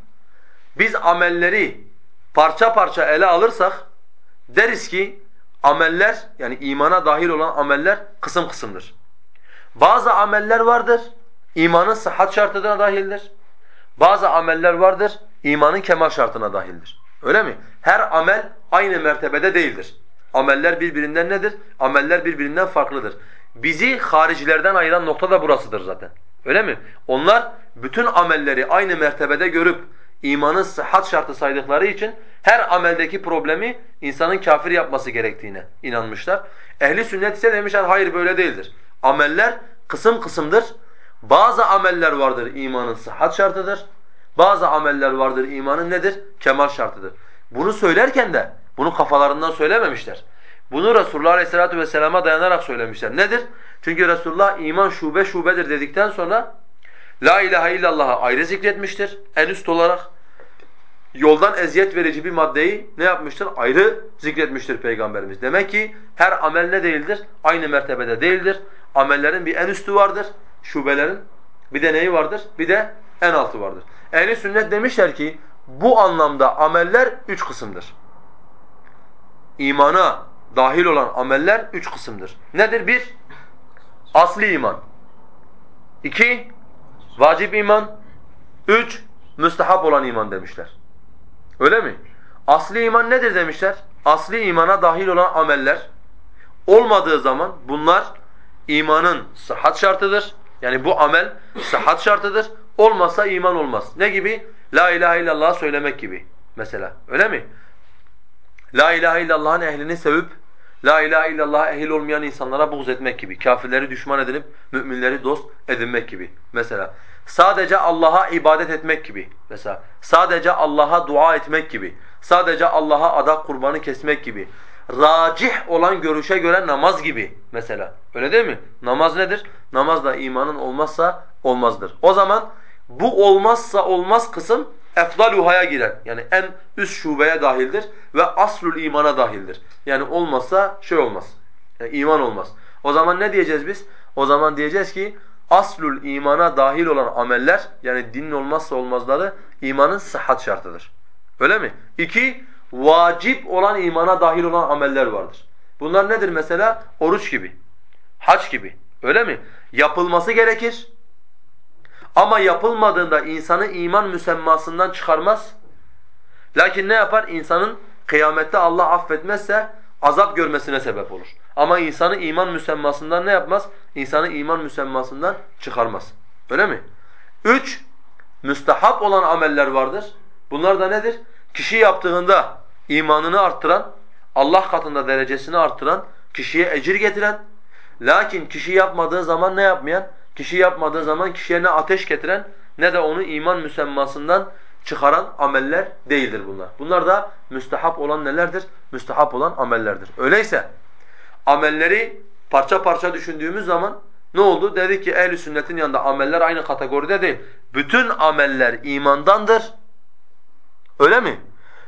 biz amelleri parça parça ele alırsak deriz ki ameller yani imana dahil olan ameller kısım kısımdır. Bazı ameller vardır, imanın sıhhat şartına dahildir. Bazı ameller vardır, imanın kemal şartına dahildir. Öyle mi? Her amel aynı mertebede değildir. Ameller birbirinden nedir? Ameller birbirinden farklıdır. Bizi haricilerden ayıran nokta da burasıdır zaten. Öyle mi? Onlar bütün amelleri aynı mertebede görüp imanın sıhhat şartı saydıkları için her ameldeki problemi insanın kafir yapması gerektiğine inanmışlar. Ehli sünnet ise demişler hayır böyle değildir. Ameller kısım kısımdır. Bazı ameller vardır imanın sıhhat şartıdır. Bazı ameller vardır imanın nedir? Kemal şartıdır. Bunu söylerken de bunu kafalarından söylememişler. Bunu Resulullah Aleyhisselatü Vesselam'a dayanarak söylemişler. Nedir? Çünkü Resulullah iman şube şubedir dedikten sonra La ilahe illallah'a ayrı zikretmiştir en üst olarak. Yoldan eziyet verici bir maddeyi ne yapmıştır? Ayrı zikretmiştir Peygamberimiz. Demek ki her amel ne değildir? Aynı mertebede değildir. Amellerin bir en üstü vardır, şubelerin. Bir de neyi vardır? Bir de en altı vardır. Ehli sünnet demişler ki bu anlamda ameller üç kısımdır. İmana dahil olan ameller üç kısımdır. Nedir? Bir, asli iman. İki, vacip iman. Üç, müstehap olan iman demişler. Öyle mi? Asli iman nedir demişler? Asli imana dahil olan ameller olmadığı zaman bunlar imanın sıhhat şartıdır. Yani bu amel sıhhat şartıdır. Olmazsa iman olmaz. Ne gibi? La ilahe illallah söylemek gibi mesela. Öyle mi? La ilahe illallah'ın ehlini sevip La ilahe illallah ehil olmayan insanlara buğz etmek gibi. Kafirleri düşman edinip müminleri dost edinmek gibi. Mesela sadece Allah'a ibadet etmek gibi. Mesela sadece Allah'a dua etmek gibi. Sadece Allah'a adak kurbanı kesmek gibi. Racih olan görüşe göre namaz gibi mesela. Öyle değil mi? Namaz nedir? Namaz da imanın olmazsa olmazdır. O zaman bu olmazsa olmaz kısım efdaluhaya girer. Yani en üst şubeye dahildir ve aslul imana dahildir. Yani olmazsa şey olmaz. Yani iman olmaz. O zaman ne diyeceğiz biz? O zaman diyeceğiz ki aslul imana dahil olan ameller yani dinin olmazsa olmazları imanın sıhhat şartıdır. Öyle mi? İki, vacip olan imana dahil olan ameller vardır. Bunlar nedir mesela? Oruç gibi, hac gibi. Öyle mi? Yapılması gerekir. Ama yapılmadığında insanı iman müsemmasından çıkarmaz. Lakin ne yapar? İnsanın kıyamette Allah affetmezse azap görmesine sebep olur. Ama insanı iman müsemmasından ne yapmaz? İnsanı iman müsemmasından çıkarmaz. Öyle mi? Üç, müstehap olan ameller vardır. Bunlar da nedir? Kişi yaptığında imanını arttıran, Allah katında derecesini arttıran, kişiye ecir getiren, lakin kişi yapmadığı zaman ne yapmayan? Kişi yapmadığı zaman kişiye ne ateş getiren ne de onu iman müsemmasından çıkaran ameller değildir bunlar. Bunlar da müstehap olan nelerdir? Müstehap olan amellerdir. Öyleyse amelleri parça parça düşündüğümüz zaman ne oldu? Dedik ki ehl sünnetin yanında ameller aynı kategoride değil. Bütün ameller imandandır. Öyle mi?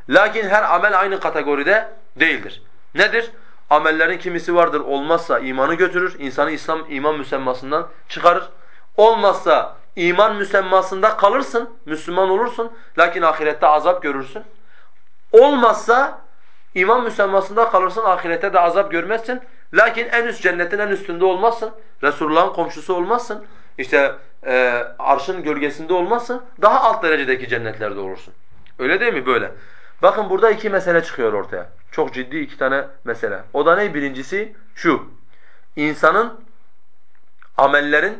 Lakin her amel aynı kategoride değildir. Nedir? Amellerin kimisi vardır olmazsa imanı götürür, insanı İslam iman müsemmasından çıkarır. Olmazsa iman müsemmasında kalırsın, Müslüman olursun lakin ahirette azap görürsün. Olmazsa iman müsemmasında kalırsın, ahirette de azap görmezsin. Lakin en üst cennetin en üstünde olmazsın. Resulullah'ın komşusu olmazsın. İşte e, arşın gölgesinde olmazsın. Daha alt derecedeki cennetlerde olursun. Öyle değil mi böyle? Bakın burada iki mesele çıkıyor ortaya. Çok ciddi iki tane mesele. O da ne? Birincisi şu. İnsanın amellerin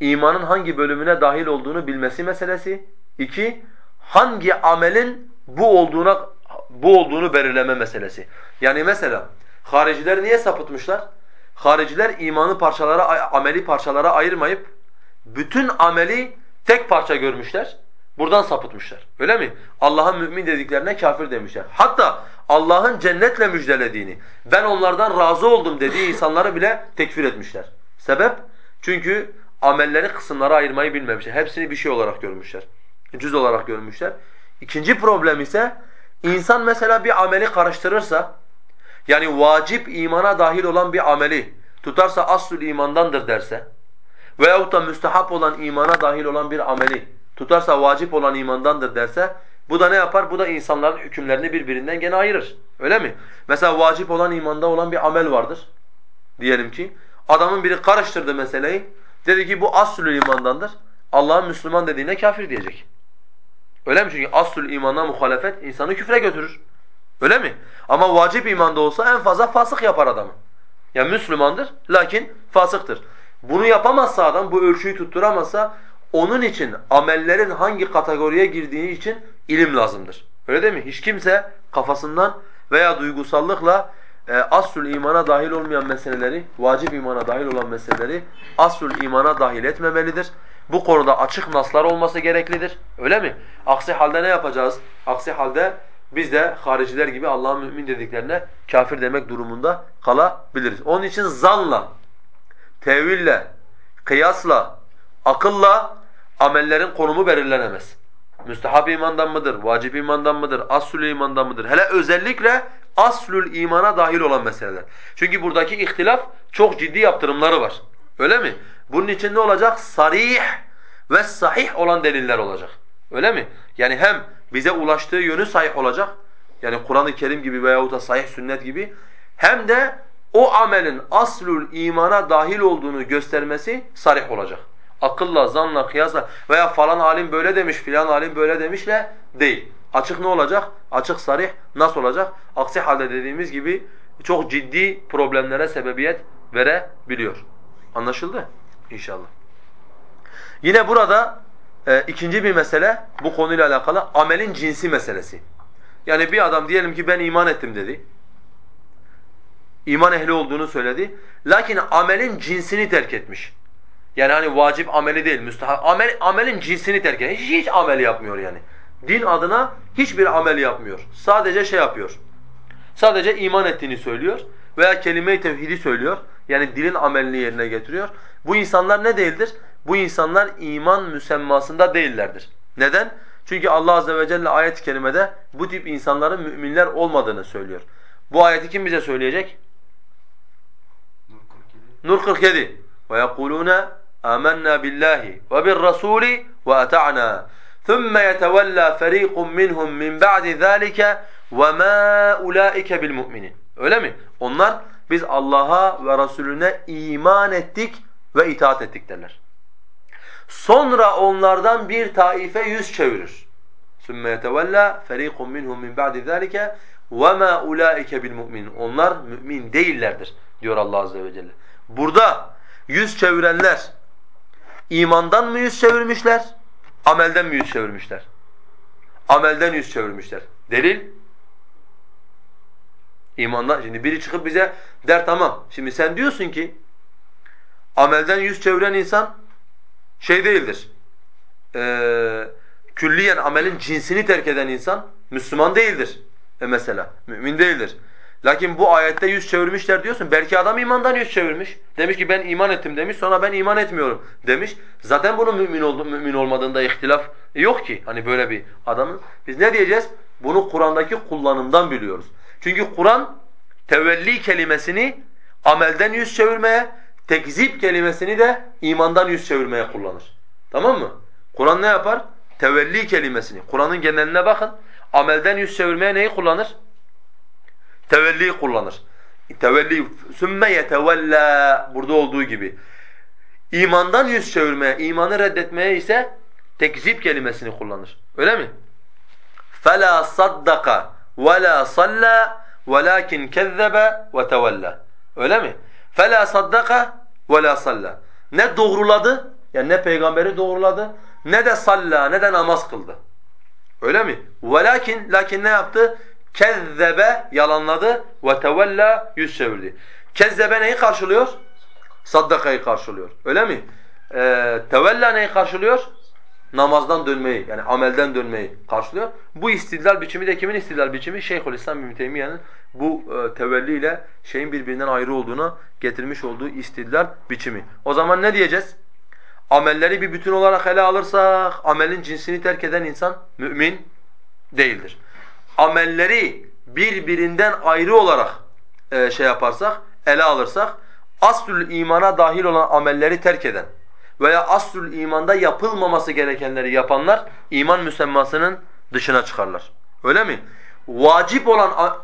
imanın hangi bölümüne dahil olduğunu bilmesi meselesi. İki, hangi amelin bu olduğuna bu olduğunu belirleme meselesi. Yani mesela hariciler niye sapıtmışlar? Hariciler imanı parçalara, ameli parçalara ayırmayıp bütün ameli tek parça görmüşler. Buradan sapıtmışlar. Öyle mi? Allah'ın mümin dediklerine kafir demişler. Hatta Allah'ın cennetle müjdelediğini, ben onlardan razı oldum dediği insanları bile tekfir etmişler. Sebep? Çünkü amelleri kısımlara ayırmayı bilmemişler. Hepsini bir şey olarak görmüşler. Cüz olarak görmüşler. İkinci problem ise insan mesela bir ameli karıştırırsa, yani vacip imana dahil olan bir ameli tutarsa aslül imandandır derse, veyahut da müstehap olan imana dahil olan bir ameli tutarsa vacip olan imandandır derse bu da ne yapar? Bu da insanların hükümlerini birbirinden gene ayırır. Öyle mi? Mesela vacip olan imanda olan bir amel vardır. Diyelim ki adamın biri karıştırdı meseleyi. Dedi ki bu aslül imandandır. Allah'ın Müslüman dediğine kafir diyecek. Öyle mi? Çünkü aslül imana muhalefet insanı küfre götürür. Öyle mi? Ama vacip imanda olsa en fazla fasık yapar adamı. Yani Müslümandır lakin fasıktır. Bunu yapamazsa adam, bu ölçüyü tutturamazsa onun için amellerin hangi kategoriye girdiği için ilim lazımdır. Öyle değil mi? Hiç kimse kafasından veya duygusallıkla e, asrul imana dahil olmayan meseleleri, vacip imana dahil olan meseleleri asrul imana dahil etmemelidir. Bu konuda açık naslar olması gereklidir. Öyle mi? Aksi halde ne yapacağız? Aksi halde biz de hariciler gibi Allah'ın mümin dediklerine kafir demek durumunda kalabiliriz. Onun için zanla, teville, kıyasla, akılla amellerin konumu belirlenemez. Müstehab imandan mıdır, vacip imandan mıdır, aslül imandan mıdır? Hele özellikle aslül imana dahil olan meseleler. Çünkü buradaki ihtilaf çok ciddi yaptırımları var. Öyle mi? Bunun için ne olacak? Sarih ve sahih olan deliller olacak. Öyle mi? Yani hem bize ulaştığı yönü sahih olacak. Yani Kur'an-ı Kerim gibi veyahut da sahih sünnet gibi hem de o amelin aslül imana dahil olduğunu göstermesi sarih olacak. Akılla, zanla, kıyasla veya falan alim böyle demiş, filan alim böyle demişle değil. Açık ne olacak? Açık sarih nasıl olacak? Aksi halde dediğimiz gibi çok ciddi problemlere sebebiyet verebiliyor. Anlaşıldı? İnşallah. Yine burada e, ikinci bir mesele bu konuyla alakalı amelin cinsi meselesi. Yani bir adam diyelim ki ben iman ettim dedi. İman ehli olduğunu söyledi. Lakin amelin cinsini terk etmiş. Yani hani vacip ameli değil, müstahap. Amel, amelin cinsini terk etmiş. Hiç, hiç amel yapmıyor yani. Din adına hiçbir amel yapmıyor. Sadece şey yapıyor. Sadece iman ettiğini söylüyor veya kelime-i tevhidi söylüyor. Yani dilin amelini yerine getiriyor. Bu insanlar ne değildir? Bu insanlar iman müsemmasında değillerdir. Neden? Çünkü Allah azze ve celle ayet-i kerimede bu tip insanların müminler olmadığını söylüyor. Bu ayeti kim bize söyleyecek? Nur 47. Ve yekuluna آمنا بالله وبالرسول وأطعنا ثم يتولى فريق منهم من بعد ذلك وما أولئك بالمؤمنين Öyle mi? Onlar biz Allah'a ve Resulüne iman ettik ve itaat ettik derler. Sonra onlardan bir taife yüz çevirir. ثُمَّ يَتَوَلَّى فَر۪يقٌ مِّنْهُمْ مِنْ بَعْدِ ذَٰلِكَ وَمَا اُولَٰئِكَ بِالْمُؤْمِنِينَ Onlar mümin değillerdir diyor Allah Azze ve Celle. Burada yüz çevirenler imandan mı yüz çevirmişler, amelden mi yüz çevirmişler? Amelden yüz çevirmişler. Delil? İmandan. Şimdi biri çıkıp bize der tamam. Şimdi sen diyorsun ki amelden yüz çeviren insan şey değildir. Ee, külliyen amelin cinsini terk eden insan Müslüman değildir. E mesela mümin değildir. Lakin bu ayette yüz çevirmişler diyorsun. Belki adam imandan yüz çevirmiş. Demiş ki ben iman ettim demiş. Sonra ben iman etmiyorum demiş. Zaten bunun mümin oldu, mümin olmadığında ihtilaf yok ki. Hani böyle bir adamın. Biz ne diyeceğiz? Bunu Kur'an'daki kullanımdan biliyoruz. Çünkü Kur'an tevelli kelimesini amelden yüz çevirmeye, tekzip kelimesini de imandan yüz çevirmeye kullanır. Tamam mı? Kur'an ne yapar? Tevelli kelimesini. Kur'an'ın geneline bakın. Amelden yüz çevirmeye neyi kullanır? Tevelli kullanır. Tevelli sümme yetevella burada olduğu gibi. İmandan yüz çevirmeye, imanı reddetmeye ise tekzip kelimesini kullanır. Öyle mi? Fela saddaka ve la salla velakin kezzebe ve tevella. Öyle mi? فَلَا صَدَّقَ وَلَا صَلَّى Ne doğruladı, yani ne peygamberi doğruladı, ne de salla, ne de namaz kıldı. Öyle mi? Velakin, lakin ne yaptı? Kezzebe yalanladı ve tevella yüz çevirdi. Kezzebe neyi karşılıyor? Saddakayı karşılıyor. Öyle mi? Ee, tevella neyi karşılıyor? Namazdan dönmeyi yani amelden dönmeyi karşılıyor. Bu istidlal biçimi de kimin istidlal biçimi? Şeyhülislam İbn Teymiyye'nin bu e, tevelli ile şeyin birbirinden ayrı olduğunu getirmiş olduğu istidlal biçimi. O zaman ne diyeceğiz? Amelleri bir bütün olarak ele alırsak amelin cinsini terk eden insan mümin değildir amelleri birbirinden ayrı olarak e, şey yaparsak, ele alırsak, aslül imana dahil olan amelleri terk eden veya aslül imanda yapılmaması gerekenleri yapanlar iman müsemmasının dışına çıkarlar. Öyle mi? Vacip olan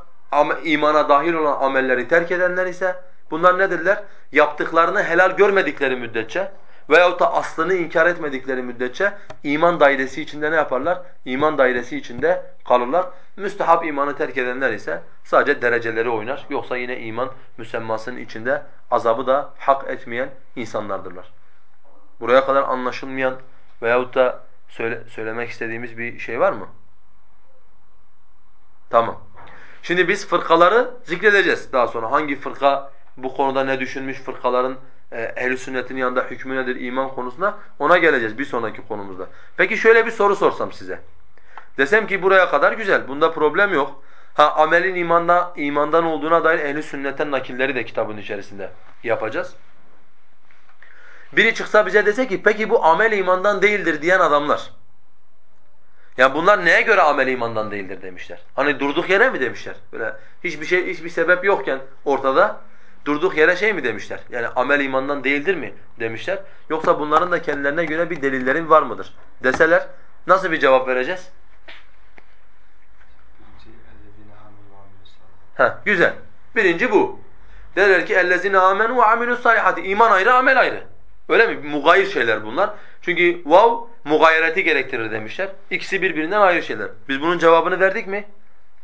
imana dahil olan amelleri terk edenler ise bunlar nedirler? Yaptıklarını helal görmedikleri müddetçe veyahut da aslını inkar etmedikleri müddetçe iman dairesi içinde ne yaparlar? İman dairesi içinde kalırlar. Müstehap imanı terk edenler ise sadece dereceleri oynar. Yoksa yine iman müsemmasının içinde azabı da hak etmeyen insanlardırlar. Buraya kadar anlaşılmayan veyahut da söyle, söylemek istediğimiz bir şey var mı? Tamam. Şimdi biz fırkaları zikredeceğiz daha sonra. Hangi fırka bu konuda ne düşünmüş, fırkaların e, ehl sünnetin yanında hükmü nedir iman konusuna ona geleceğiz bir sonraki konumuzda. Peki şöyle bir soru sorsam size. Desem ki buraya kadar güzel, bunda problem yok. Ha amelin imanda, imandan olduğuna dair ehli sünnetten nakilleri de kitabın içerisinde yapacağız. Biri çıksa bize dese ki peki bu amel imandan değildir diyen adamlar. Ya bunlar neye göre amel imandan değildir demişler. Hani durduk yere mi demişler? Böyle hiçbir şey hiçbir sebep yokken ortada durduk yere şey mi demişler? Yani amel imandan değildir mi demişler. Yoksa bunların da kendilerine göre bir delillerin var mıdır? Deseler nasıl bir cevap vereceğiz? Ha güzel. Birinci bu. Derler ki ellezine amenu ve amilus salihati. İman ayrı, amel ayrı. Öyle mi? Mugayir şeyler bunlar. Çünkü vav mugayereti gerektirir demişler. İkisi birbirinden ayrı şeyler. Biz bunun cevabını verdik mi?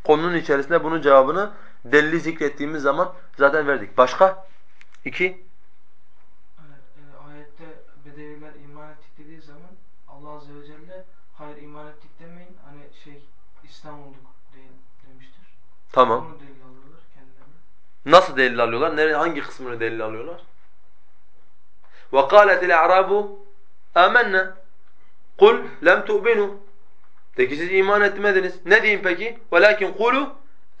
Konunun içerisinde bunun cevabını delili zikrettiğimiz zaman zaten verdik. Başka? İki. Evet, e, ayette Bedeviler iman ettik dediği zaman Allah Azze ve Celle hayır iman ettik demeyin hani şey İslam olduk demiştir. Tamam. Bunu delil alıyorlar kendilerine. Nasıl delil alıyorlar? Nereye, hangi kısmını delil alıyorlar? وَقَالَتِ الْاَعْرَابُ آمَنَّا قُلْ لَمْ تُؤْبِنُوا De ki siz iman etmediniz. Ne diyeyim peki? وَلَكِنْ قُولُوا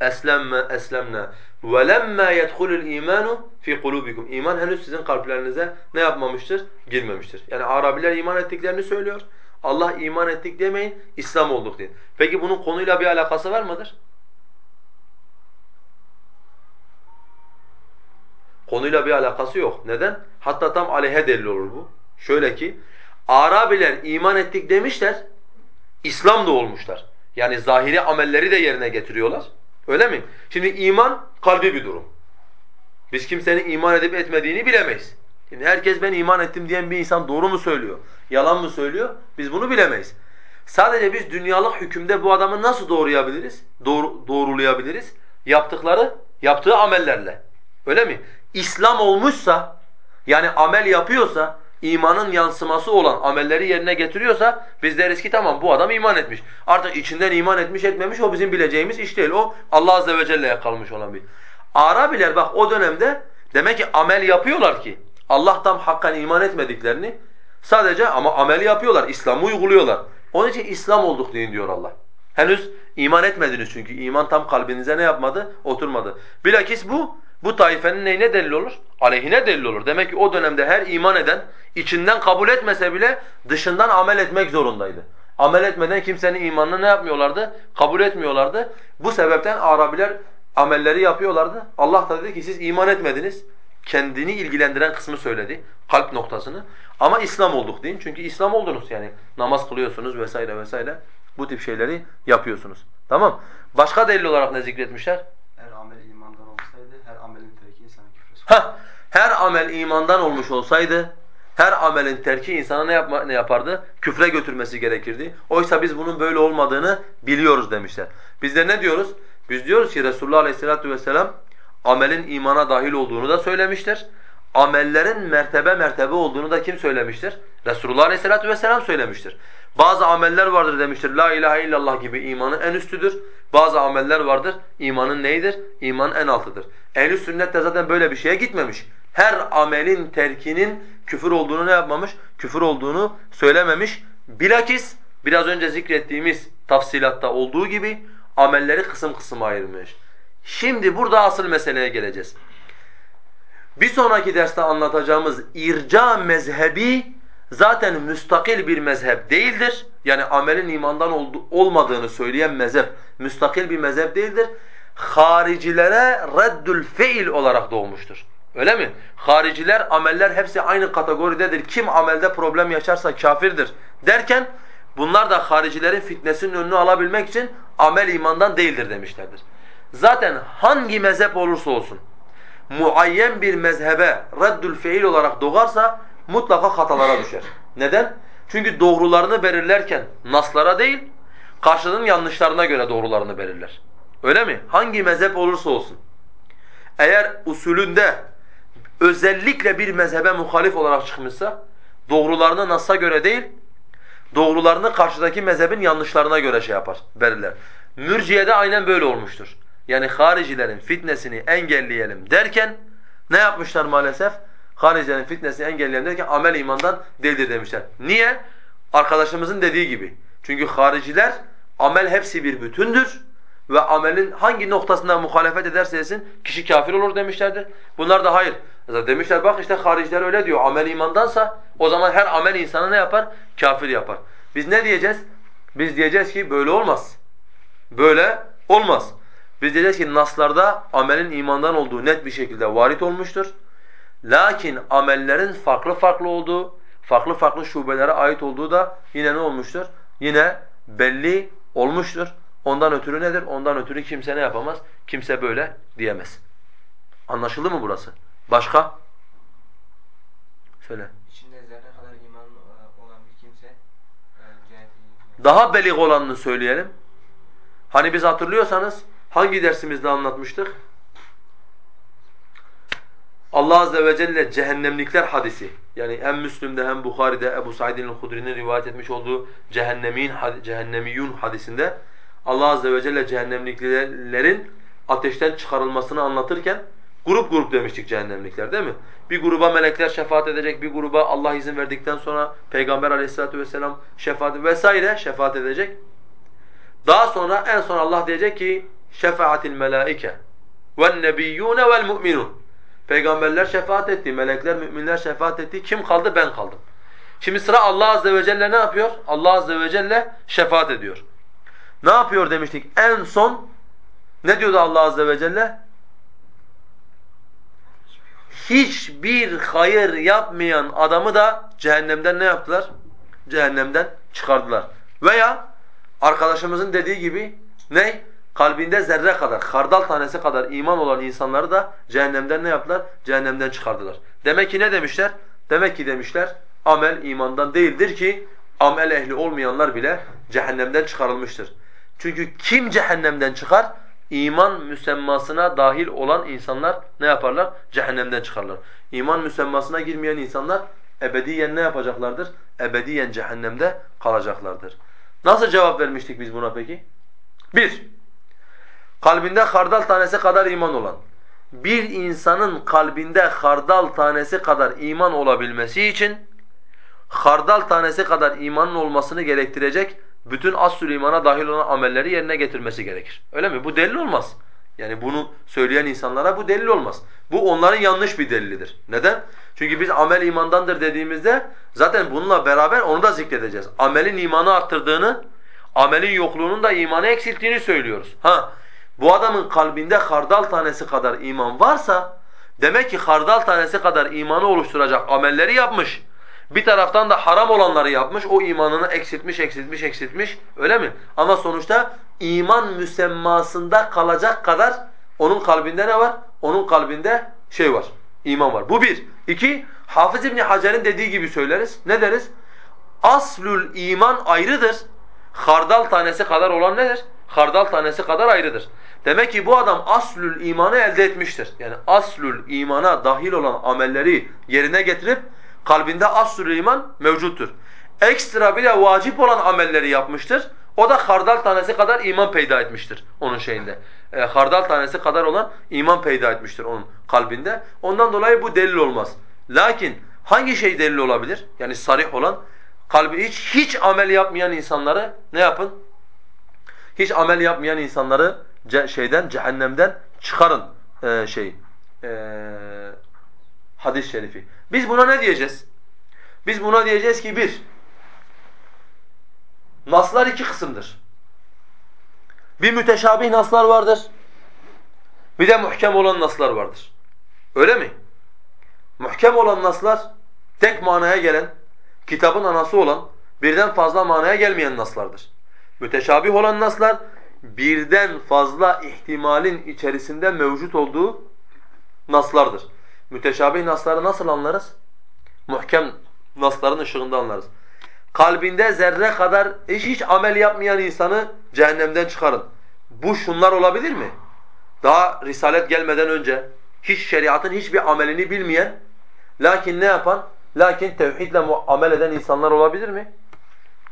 eslemme eslemna ve lemma yedhulul imanu fi kulubikum. İman henüz sizin kalplerinize ne yapmamıştır? Girmemiştir. Yani Arabiler iman ettiklerini söylüyor. Allah iman ettik demeyin, İslam olduk deyin. Peki bunun konuyla bir alakası var mıdır? Konuyla bir alakası yok. Neden? Hatta tam aleyhe delil olur bu. Şöyle ki, Arabiler iman ettik demişler, İslam da olmuşlar. Yani zahiri amelleri de yerine getiriyorlar. Öyle mi? Şimdi iman kalbi bir durum. Biz kimsenin iman edip etmediğini bilemeyiz. Şimdi herkes ben iman ettim diyen bir insan doğru mu söylüyor, yalan mı söylüyor? Biz bunu bilemeyiz. Sadece biz dünyalık hükümde bu adamı nasıl doğrayabiliriz? Doğru, doğrulayabiliriz? Yaptıkları, yaptığı amellerle. Öyle mi? İslam olmuşsa, yani amel yapıyorsa, imanın yansıması olan amelleri yerine getiriyorsa biz deriz ki tamam bu adam iman etmiş. Artık içinden iman etmiş etmemiş o bizim bileceğimiz iş değil. O Allah azze ve celle'ye kalmış olan bir. Arabiler bak o dönemde demek ki amel yapıyorlar ki Allah tam hakkan iman etmediklerini sadece ama amel yapıyorlar. İslam'ı uyguluyorlar. Onun için İslam olduk deyin diyor Allah. Henüz iman etmediniz çünkü iman tam kalbinize ne yapmadı? Oturmadı. Bilakis bu bu taifenin neyine delil olur? Aleyhine delil olur. Demek ki o dönemde her iman eden içinden kabul etmese bile dışından amel etmek zorundaydı. Amel etmeden kimsenin imanını ne yapmıyorlardı? Kabul etmiyorlardı. Bu sebepten Arabiler amelleri yapıyorlardı. Allah da dedi ki siz iman etmediniz. Kendini ilgilendiren kısmı söyledi. Kalp noktasını. Ama İslam olduk deyin. Çünkü İslam oldunuz yani. Namaz kılıyorsunuz vesaire vesaire. Bu tip şeyleri yapıyorsunuz. Tamam. Başka delil olarak ne zikretmişler? Heh, her amel imandan olmuş olsaydı her amelin terki insana ne, yapma, ne yapardı? Küfre götürmesi gerekirdi. Oysa biz bunun böyle olmadığını biliyoruz demişler. Biz de ne diyoruz? Biz diyoruz ki Resulullah Aleyhisselatü Vesselam amelin imana dahil olduğunu da söylemiştir. Amellerin mertebe mertebe olduğunu da kim söylemiştir? Resulullah Aleyhisselatü Vesselam söylemiştir. Bazı ameller vardır demiştir. La ilahe illallah gibi imanın en üstüdür. Bazı ameller vardır. İmanın neydir? İmanın en altıdır. Ehl-i sünnet de zaten böyle bir şeye gitmemiş. Her amelin terkinin küfür olduğunu ne yapmamış? Küfür olduğunu söylememiş. Bilakis biraz önce zikrettiğimiz tafsilatta olduğu gibi amelleri kısım kısım ayırmış. Şimdi burada asıl meseleye geleceğiz. Bir sonraki derste anlatacağımız irca mezhebi zaten müstakil bir mezhep değildir. Yani amelin imandan olmadığını söyleyen mezhep müstakil bir mezhep değildir. Haricilere reddül fiil olarak doğmuştur. Öyle mi? Hariciler, ameller hepsi aynı kategoridedir. Kim amelde problem yaşarsa kafirdir derken bunlar da haricilerin fitnesinin önünü alabilmek için amel imandan değildir demişlerdir. Zaten hangi mezhep olursa olsun muayyen bir mezhebe reddül fiil olarak doğarsa mutlaka hatalara düşer. Neden? Çünkü doğrularını belirlerken naslara değil, karşının yanlışlarına göre doğrularını belirler. Öyle mi? Hangi mezhep olursa olsun. Eğer usulünde özellikle bir mezhebe muhalif olarak çıkmışsa doğrularını Nas'a göre değil, doğrularını karşıdaki mezhebin yanlışlarına göre şey yapar, belirler. Mürciye'de aynen böyle olmuştur. Yani haricilerin fitnesini engelleyelim derken ne yapmışlar maalesef? Haricilerin fitnesini engelleyelim derken amel imandan değildir demişler. Niye? Arkadaşımızın dediği gibi. Çünkü hariciler amel hepsi bir bütündür ve amelin hangi noktasında muhalefet ederse etsin kişi kafir olur demişlerdir. Bunlar da hayır. Demişler bak işte hariciler öyle diyor amel imandansa o zaman her amel insanı ne yapar? Kafir yapar. Biz ne diyeceğiz? Biz diyeceğiz ki böyle olmaz. Böyle olmaz. Biz diyeceğiz ki naslarda amelin imandan olduğu net bir şekilde varit olmuştur. Lakin amellerin farklı farklı olduğu, farklı farklı şubelere ait olduğu da yine ne olmuştur? Yine belli olmuştur. Ondan ötürü nedir? Ondan ötürü kimse ne yapamaz? Kimse böyle diyemez. Anlaşıldı mı burası? Başka? Söyle. İçinde zerre kadar iman e, olan bir kimse e. Daha belik olanını söyleyelim. Hani biz hatırlıyorsanız hangi dersimizde anlatmıştık? Allah azze ve celle cehennemlikler hadisi. Yani hem Müslim'de hem Bukhari'de Ebu Said'in Hudri'nin rivayet etmiş olduğu cehennemin cehennemiyun hadisinde Allah azze ve celle cehennemliklerin ateşten çıkarılmasını anlatırken grup grup demiştik cehennemlikler değil mi? Bir gruba melekler şefaat edecek, bir gruba Allah izin verdikten sonra Peygamber aleyhissalatu vesselam şefaat vesaire şefaat edecek. Daha sonra en son Allah diyecek ki şefaatil melaike ven nebiyyun vel mu'minun. Peygamberler şefaat etti, melekler, müminler şefaat etti. Kim kaldı? Ben kaldım. Şimdi sıra Allah azze ve celle ne yapıyor? Allah azze ve celle şefaat ediyor. Ne yapıyor demiştik? En son ne diyordu Allah azze ve celle? Hiçbir hayır yapmayan adamı da cehennemden ne yaptılar? Cehennemden çıkardılar. Veya arkadaşımızın dediği gibi ne? Kalbinde zerre kadar, hardal tanesi kadar iman olan insanları da cehennemden ne yaptılar? Cehennemden çıkardılar. Demek ki ne demişler? Demek ki demişler amel imandan değildir ki amel ehli olmayanlar bile cehennemden çıkarılmıştır. Çünkü kim cehennemden çıkar? İman müsemmasına dahil olan insanlar ne yaparlar? Cehennemden çıkarlar. İman müsemmasına girmeyen insanlar ebediyen ne yapacaklardır? Ebediyen cehennemde kalacaklardır. Nasıl cevap vermiştik biz buna peki? Bir, kalbinde hardal tanesi kadar iman olan, bir insanın kalbinde hardal tanesi kadar iman olabilmesi için, hardal tanesi kadar imanın olmasını gerektirecek bütün as-sül imana dahil olan amelleri yerine getirmesi gerekir. Öyle mi? Bu delil olmaz. Yani bunu söyleyen insanlara bu delil olmaz. Bu onların yanlış bir delilidir. Neden? Çünkü biz amel imandandır dediğimizde zaten bununla beraber onu da zikredeceğiz. Amelin imanı arttırdığını, amelin yokluğunun da imanı eksilttiğini söylüyoruz. Ha, bu adamın kalbinde hardal tanesi kadar iman varsa demek ki hardal tanesi kadar imanı oluşturacak amelleri yapmış. Bir taraftan da haram olanları yapmış, o imanını eksiltmiş, eksiltmiş, eksiltmiş. Öyle mi? Ama sonuçta iman müsemmasında kalacak kadar onun kalbinde ne var? Onun kalbinde şey var, iman var. Bu bir. İki, Hafız İbni Hacer'in dediği gibi söyleriz. Ne deriz? Aslül iman ayrıdır. Hardal tanesi kadar olan nedir? Hardal tanesi kadar ayrıdır. Demek ki bu adam aslül imanı elde etmiştir. Yani aslül imana dahil olan amelleri yerine getirip kalbinde aslül iman mevcuttur. Ekstra bir de vacip olan amelleri yapmıştır. O da hardal tanesi kadar iman peyda etmiştir onun şeyinde. E, hardal tanesi kadar olan iman peyda etmiştir onun kalbinde. Ondan dolayı bu delil olmaz. Lakin hangi şey delil olabilir? Yani sarih olan kalbi hiç hiç amel yapmayan insanları ne yapın? Hiç amel yapmayan insanları ce şeyden cehennemden çıkarın e, şey e, hadis-i şerifi. Biz buna ne diyeceğiz? Biz buna diyeceğiz ki bir, naslar iki kısımdır. Bir müteşabih naslar vardır, bir de muhkem olan naslar vardır. Öyle mi? muhkem olan naslar tek manaya gelen, kitabın anası olan, birden fazla manaya gelmeyen naslardır. Müteşabih olan naslar birden fazla ihtimalin içerisinde mevcut olduğu naslardır. Müteşabih nasları nasıl anlarız? Muhkem nasların ışığında anlarız. Kalbinde zerre kadar hiç, hiç amel yapmayan insanı cehennemden çıkarın. Bu şunlar olabilir mi? Daha risalet gelmeden önce hiç şeriatın hiçbir amelini bilmeyen lakin ne yapan? Lakin tevhidle amel eden insanlar olabilir mi?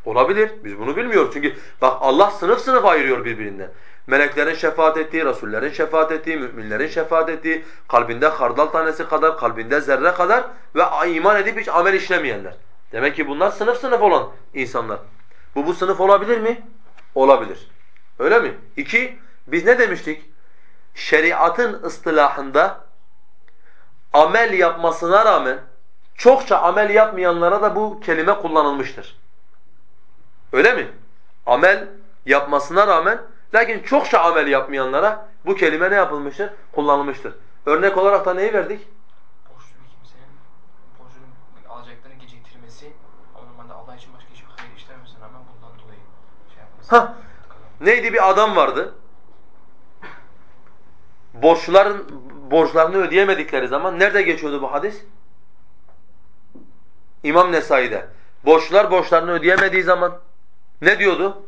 Olabilir. Biz bunu bilmiyoruz. Çünkü bak Allah sınıf sınıf ayırıyor birbirinden. Meleklerin şefaat ettiği, rasullerin şefaat ettiği, müminlerin şefaat ettiği, kalbinde kardal tanesi kadar, kalbinde zerre kadar ve iman edip hiç amel işlemeyenler. Demek ki bunlar sınıf sınıf olan insanlar. Bu bu sınıf olabilir mi? Olabilir. Öyle mi? İki, biz ne demiştik? Şeriatın ıstılahında amel yapmasına rağmen çokça amel yapmayanlara da bu kelime kullanılmıştır. Öyle mi? Amel yapmasına rağmen lakin çokça amel yapmayanlara bu kelime ne yapılmıştır? Kullanılmıştır. Örnek olarak da neyi verdik? borçlu bir kimsenin borcunu alacaklarını geciktirmesi ama normalde Allah için başka hiçbir hayır işlememesine rağmen bundan dolayı şey yapması. Hah. Neydi bir adam vardı. Borçluların borçlarını ödeyemedikleri zaman nerede geçiyordu bu hadis? İmam Nesai'de. Borçlular borçlarını ödeyemediği zaman ne diyordu?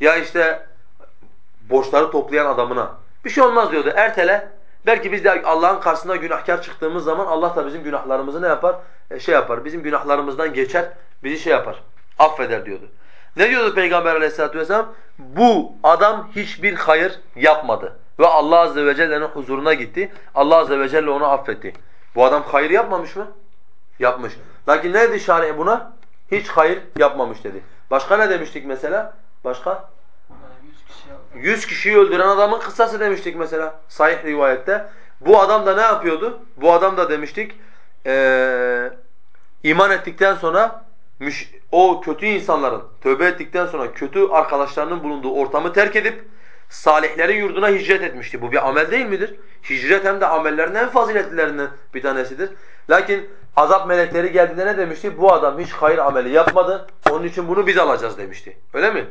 Ya işte borçları toplayan adamına bir şey olmaz diyordu. Ertele. Belki biz de Allah'ın karşısında günahkar çıktığımız zaman Allah da bizim günahlarımızı ne yapar? E şey yapar. Bizim günahlarımızdan geçer. Bizi şey yapar. Affeder diyordu. Ne diyordu Peygamber Aleyhisselatü vesselam? Bu adam hiçbir hayır yapmadı. Ve Allah Azze ve Celle'nin huzuruna gitti. Allah Azze ve Celle onu affetti. Bu adam hayır yapmamış mı? Yapmış. Lakin ne dedi şari buna? Hiç hayır yapmamış dedi. Başka ne demiştik mesela? Başka? 100 kişi aldı. 100 kişiyi öldüren adamın kıssası demiştik mesela sahih rivayette. Bu adam da ne yapıyordu? Bu adam da demiştik eee iman ettikten sonra o kötü insanların tövbe ettikten sonra kötü arkadaşlarının bulunduğu ortamı terk edip salihlerin yurduna hicret etmişti. Bu bir amel değil midir? Hicret hem de amellerin en faziletlilerinden bir tanesidir. Lakin azap melekleri geldiğinde ne demişti? Bu adam hiç hayır ameli yapmadı. Onun için bunu biz alacağız demişti. Öyle mi?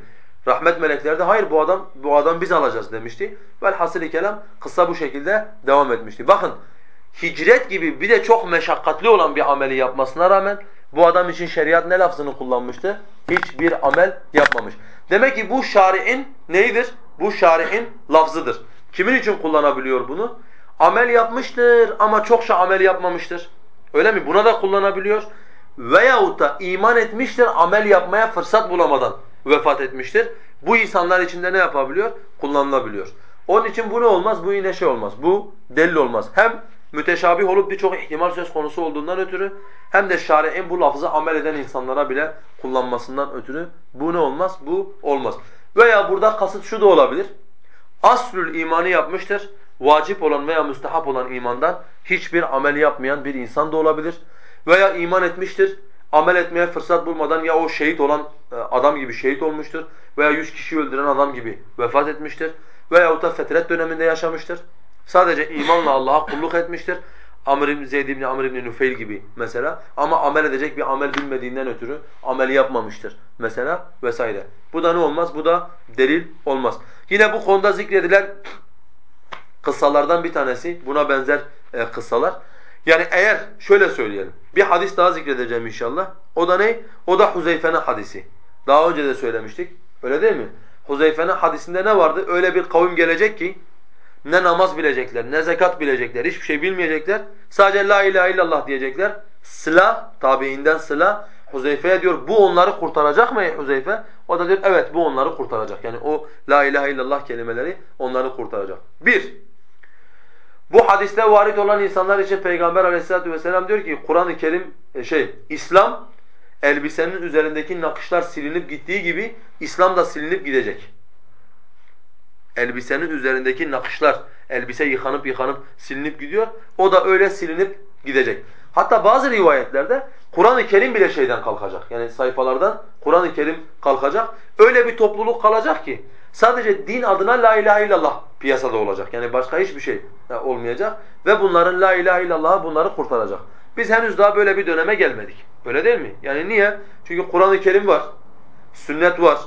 Rahmet melekleri de hayır bu adam bu adam biz alacağız demişti. Velhasıl kelam kısa bu şekilde devam etmişti. Bakın hicret gibi bir de çok meşakkatli olan bir ameli yapmasına rağmen bu adam için şeriat ne lafzını kullanmıştı? Hiçbir amel yapmamış. Demek ki bu şari'in neyidir? Bu şari'in lafzıdır. Kimin için kullanabiliyor bunu? Amel yapmıştır ama çokça amel yapmamıştır. Öyle mi? Buna da kullanabiliyor. Veyahut da iman etmiştir, amel yapmaya fırsat bulamadan vefat etmiştir. Bu insanlar içinde ne yapabiliyor? Kullanılabiliyor. Onun için bu ne olmaz? Bu yine şey olmaz. Bu delil olmaz. Hem müteşabih olup birçok ihtimal söz konusu olduğundan ötürü hem de şari'in bu lafzı amel eden insanlara bile kullanmasından ötürü bu ne olmaz? Bu olmaz. Veya burada kasıt şu da olabilir. Aslül imanı yapmıştır. Vacip olan veya müstehap olan imandan hiçbir amel yapmayan bir insan da olabilir. Veya iman etmiştir. Amel etmeye fırsat bulmadan ya o şehit olan e, adam gibi şehit olmuştur veya yüz kişi öldüren adam gibi vefat etmiştir. Veyahut da fetret döneminde yaşamıştır. Sadece imanla Allah'a kulluk etmiştir. Amr ibn Zeyd ibn Amr ibn Nufeyl gibi mesela ama amel edecek bir amel bilmediğinden ötürü ameli yapmamıştır mesela vesaire. Bu da ne olmaz? Bu da delil olmaz. Yine bu konuda zikredilen kıssalardan bir tanesi buna benzer e, kıssalar. Yani eğer şöyle söyleyelim. Bir hadis daha zikredeceğim inşallah. O da ne? O da Huzeyfe'nin hadisi. Daha önce de söylemiştik. Öyle değil mi? Huzeyfe'nin hadisinde ne vardı? Öyle bir kavim gelecek ki ne namaz bilecekler, ne zekat bilecekler, hiçbir şey bilmeyecekler. Sadece la ilahe illallah diyecekler. Sıla, tabiinden sıla. Huzeyfe'ye diyor bu onları kurtaracak mı ey Huzeyfe? O da diyor evet bu onları kurtaracak. Yani o la ilahe illallah kelimeleri onları kurtaracak. Bir, bu hadiste varit olan insanlar için Peygamber aleyhissalatu vesselam diyor ki Kur'an-ı Kerim e, şey İslam elbisenin üzerindeki nakışlar silinip gittiği gibi İslam da silinip gidecek. Elbisenin üzerindeki nakışlar, elbise yıkanıp yıkanıp silinip gidiyor. O da öyle silinip gidecek. Hatta bazı rivayetlerde Kur'an-ı Kerim bile şeyden kalkacak. Yani sayfalardan Kur'an-ı Kerim kalkacak. Öyle bir topluluk kalacak ki sadece din adına la ilahe illallah piyasada olacak. Yani başka hiçbir şey olmayacak ve bunların la ilahe illallahı bunları kurtaracak. Biz henüz daha böyle bir döneme gelmedik. Öyle değil mi? Yani niye? Çünkü Kur'an-ı Kerim var, sünnet var,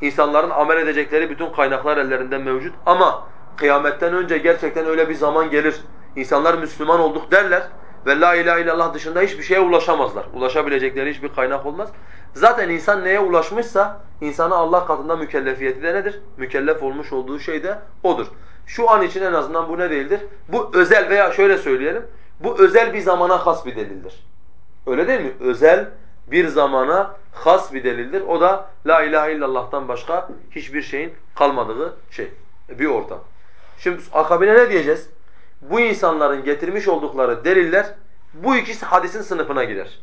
insanların amel edecekleri bütün kaynaklar ellerinde mevcut ama kıyametten önce gerçekten öyle bir zaman gelir. İnsanlar Müslüman olduk derler ve la ilahe illallah dışında hiçbir şeye ulaşamazlar. Ulaşabilecekleri hiçbir kaynak olmaz. Zaten insan neye ulaşmışsa insana Allah katında mükellefiyeti de nedir? Mükellef olmuş olduğu şey de odur. Şu an için en azından bu ne değildir? Bu özel veya şöyle söyleyelim. Bu özel bir zamana has bir delildir. Öyle değil mi? Özel bir zamana has bir delildir. O da la ilahe illallah'tan başka hiçbir şeyin kalmadığı şey, bir ortam. Şimdi akabine ne diyeceğiz? Bu insanların getirmiş oldukları deliller bu ikisi hadisin sınıfına girer.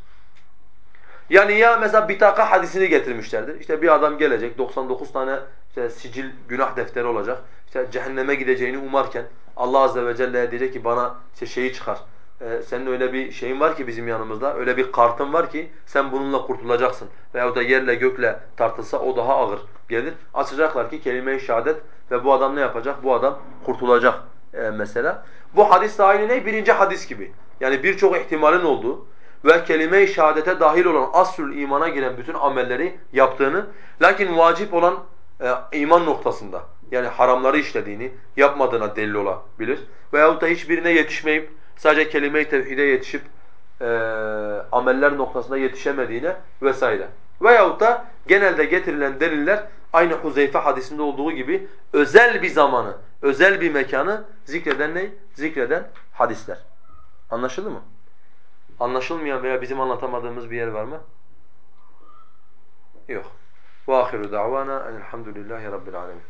Yani ya mesela bitaka hadisini getirmişlerdir. İşte bir adam gelecek 99 tane işte sicil günah defteri olacak. İşte cehenneme gideceğini umarken Allah azze ve celle diyecek ki bana işte şeyi çıkar. Ee, senin öyle bir şeyin var ki bizim yanımızda. Öyle bir kartın var ki sen bununla kurtulacaksın. Veyahut da yerle gökle tartılsa o daha ağır gelir. Açacaklar ki kelime-i şehadet ve bu adam ne yapacak? Bu adam kurtulacak e, mesela. Bu hadis de aynı ne? Birinci hadis gibi. Yani birçok ihtimalin olduğu ve kelime-i şehadete dahil olan asrül imana giren bütün amelleri yaptığını lakin vacip olan e, iman noktasında yani haramları işlediğini yapmadığına delil olabilir. Veyahut da hiçbirine yetişmeyip sadece kelime-i tevhide yetişip e, ameller noktasında yetişemediğine vesaire. Veyahut da genelde getirilen deliller aynı Huzeyfe hadisinde olduğu gibi özel bir zamanı, özel bir mekanı zikreden ne? Zikreden hadisler. Anlaşıldı mı? Anlaşılmayan veya bizim anlatamadığımız bir yer var mı? Yok. وآخر دعوانا أن الحمد لله رب العالمين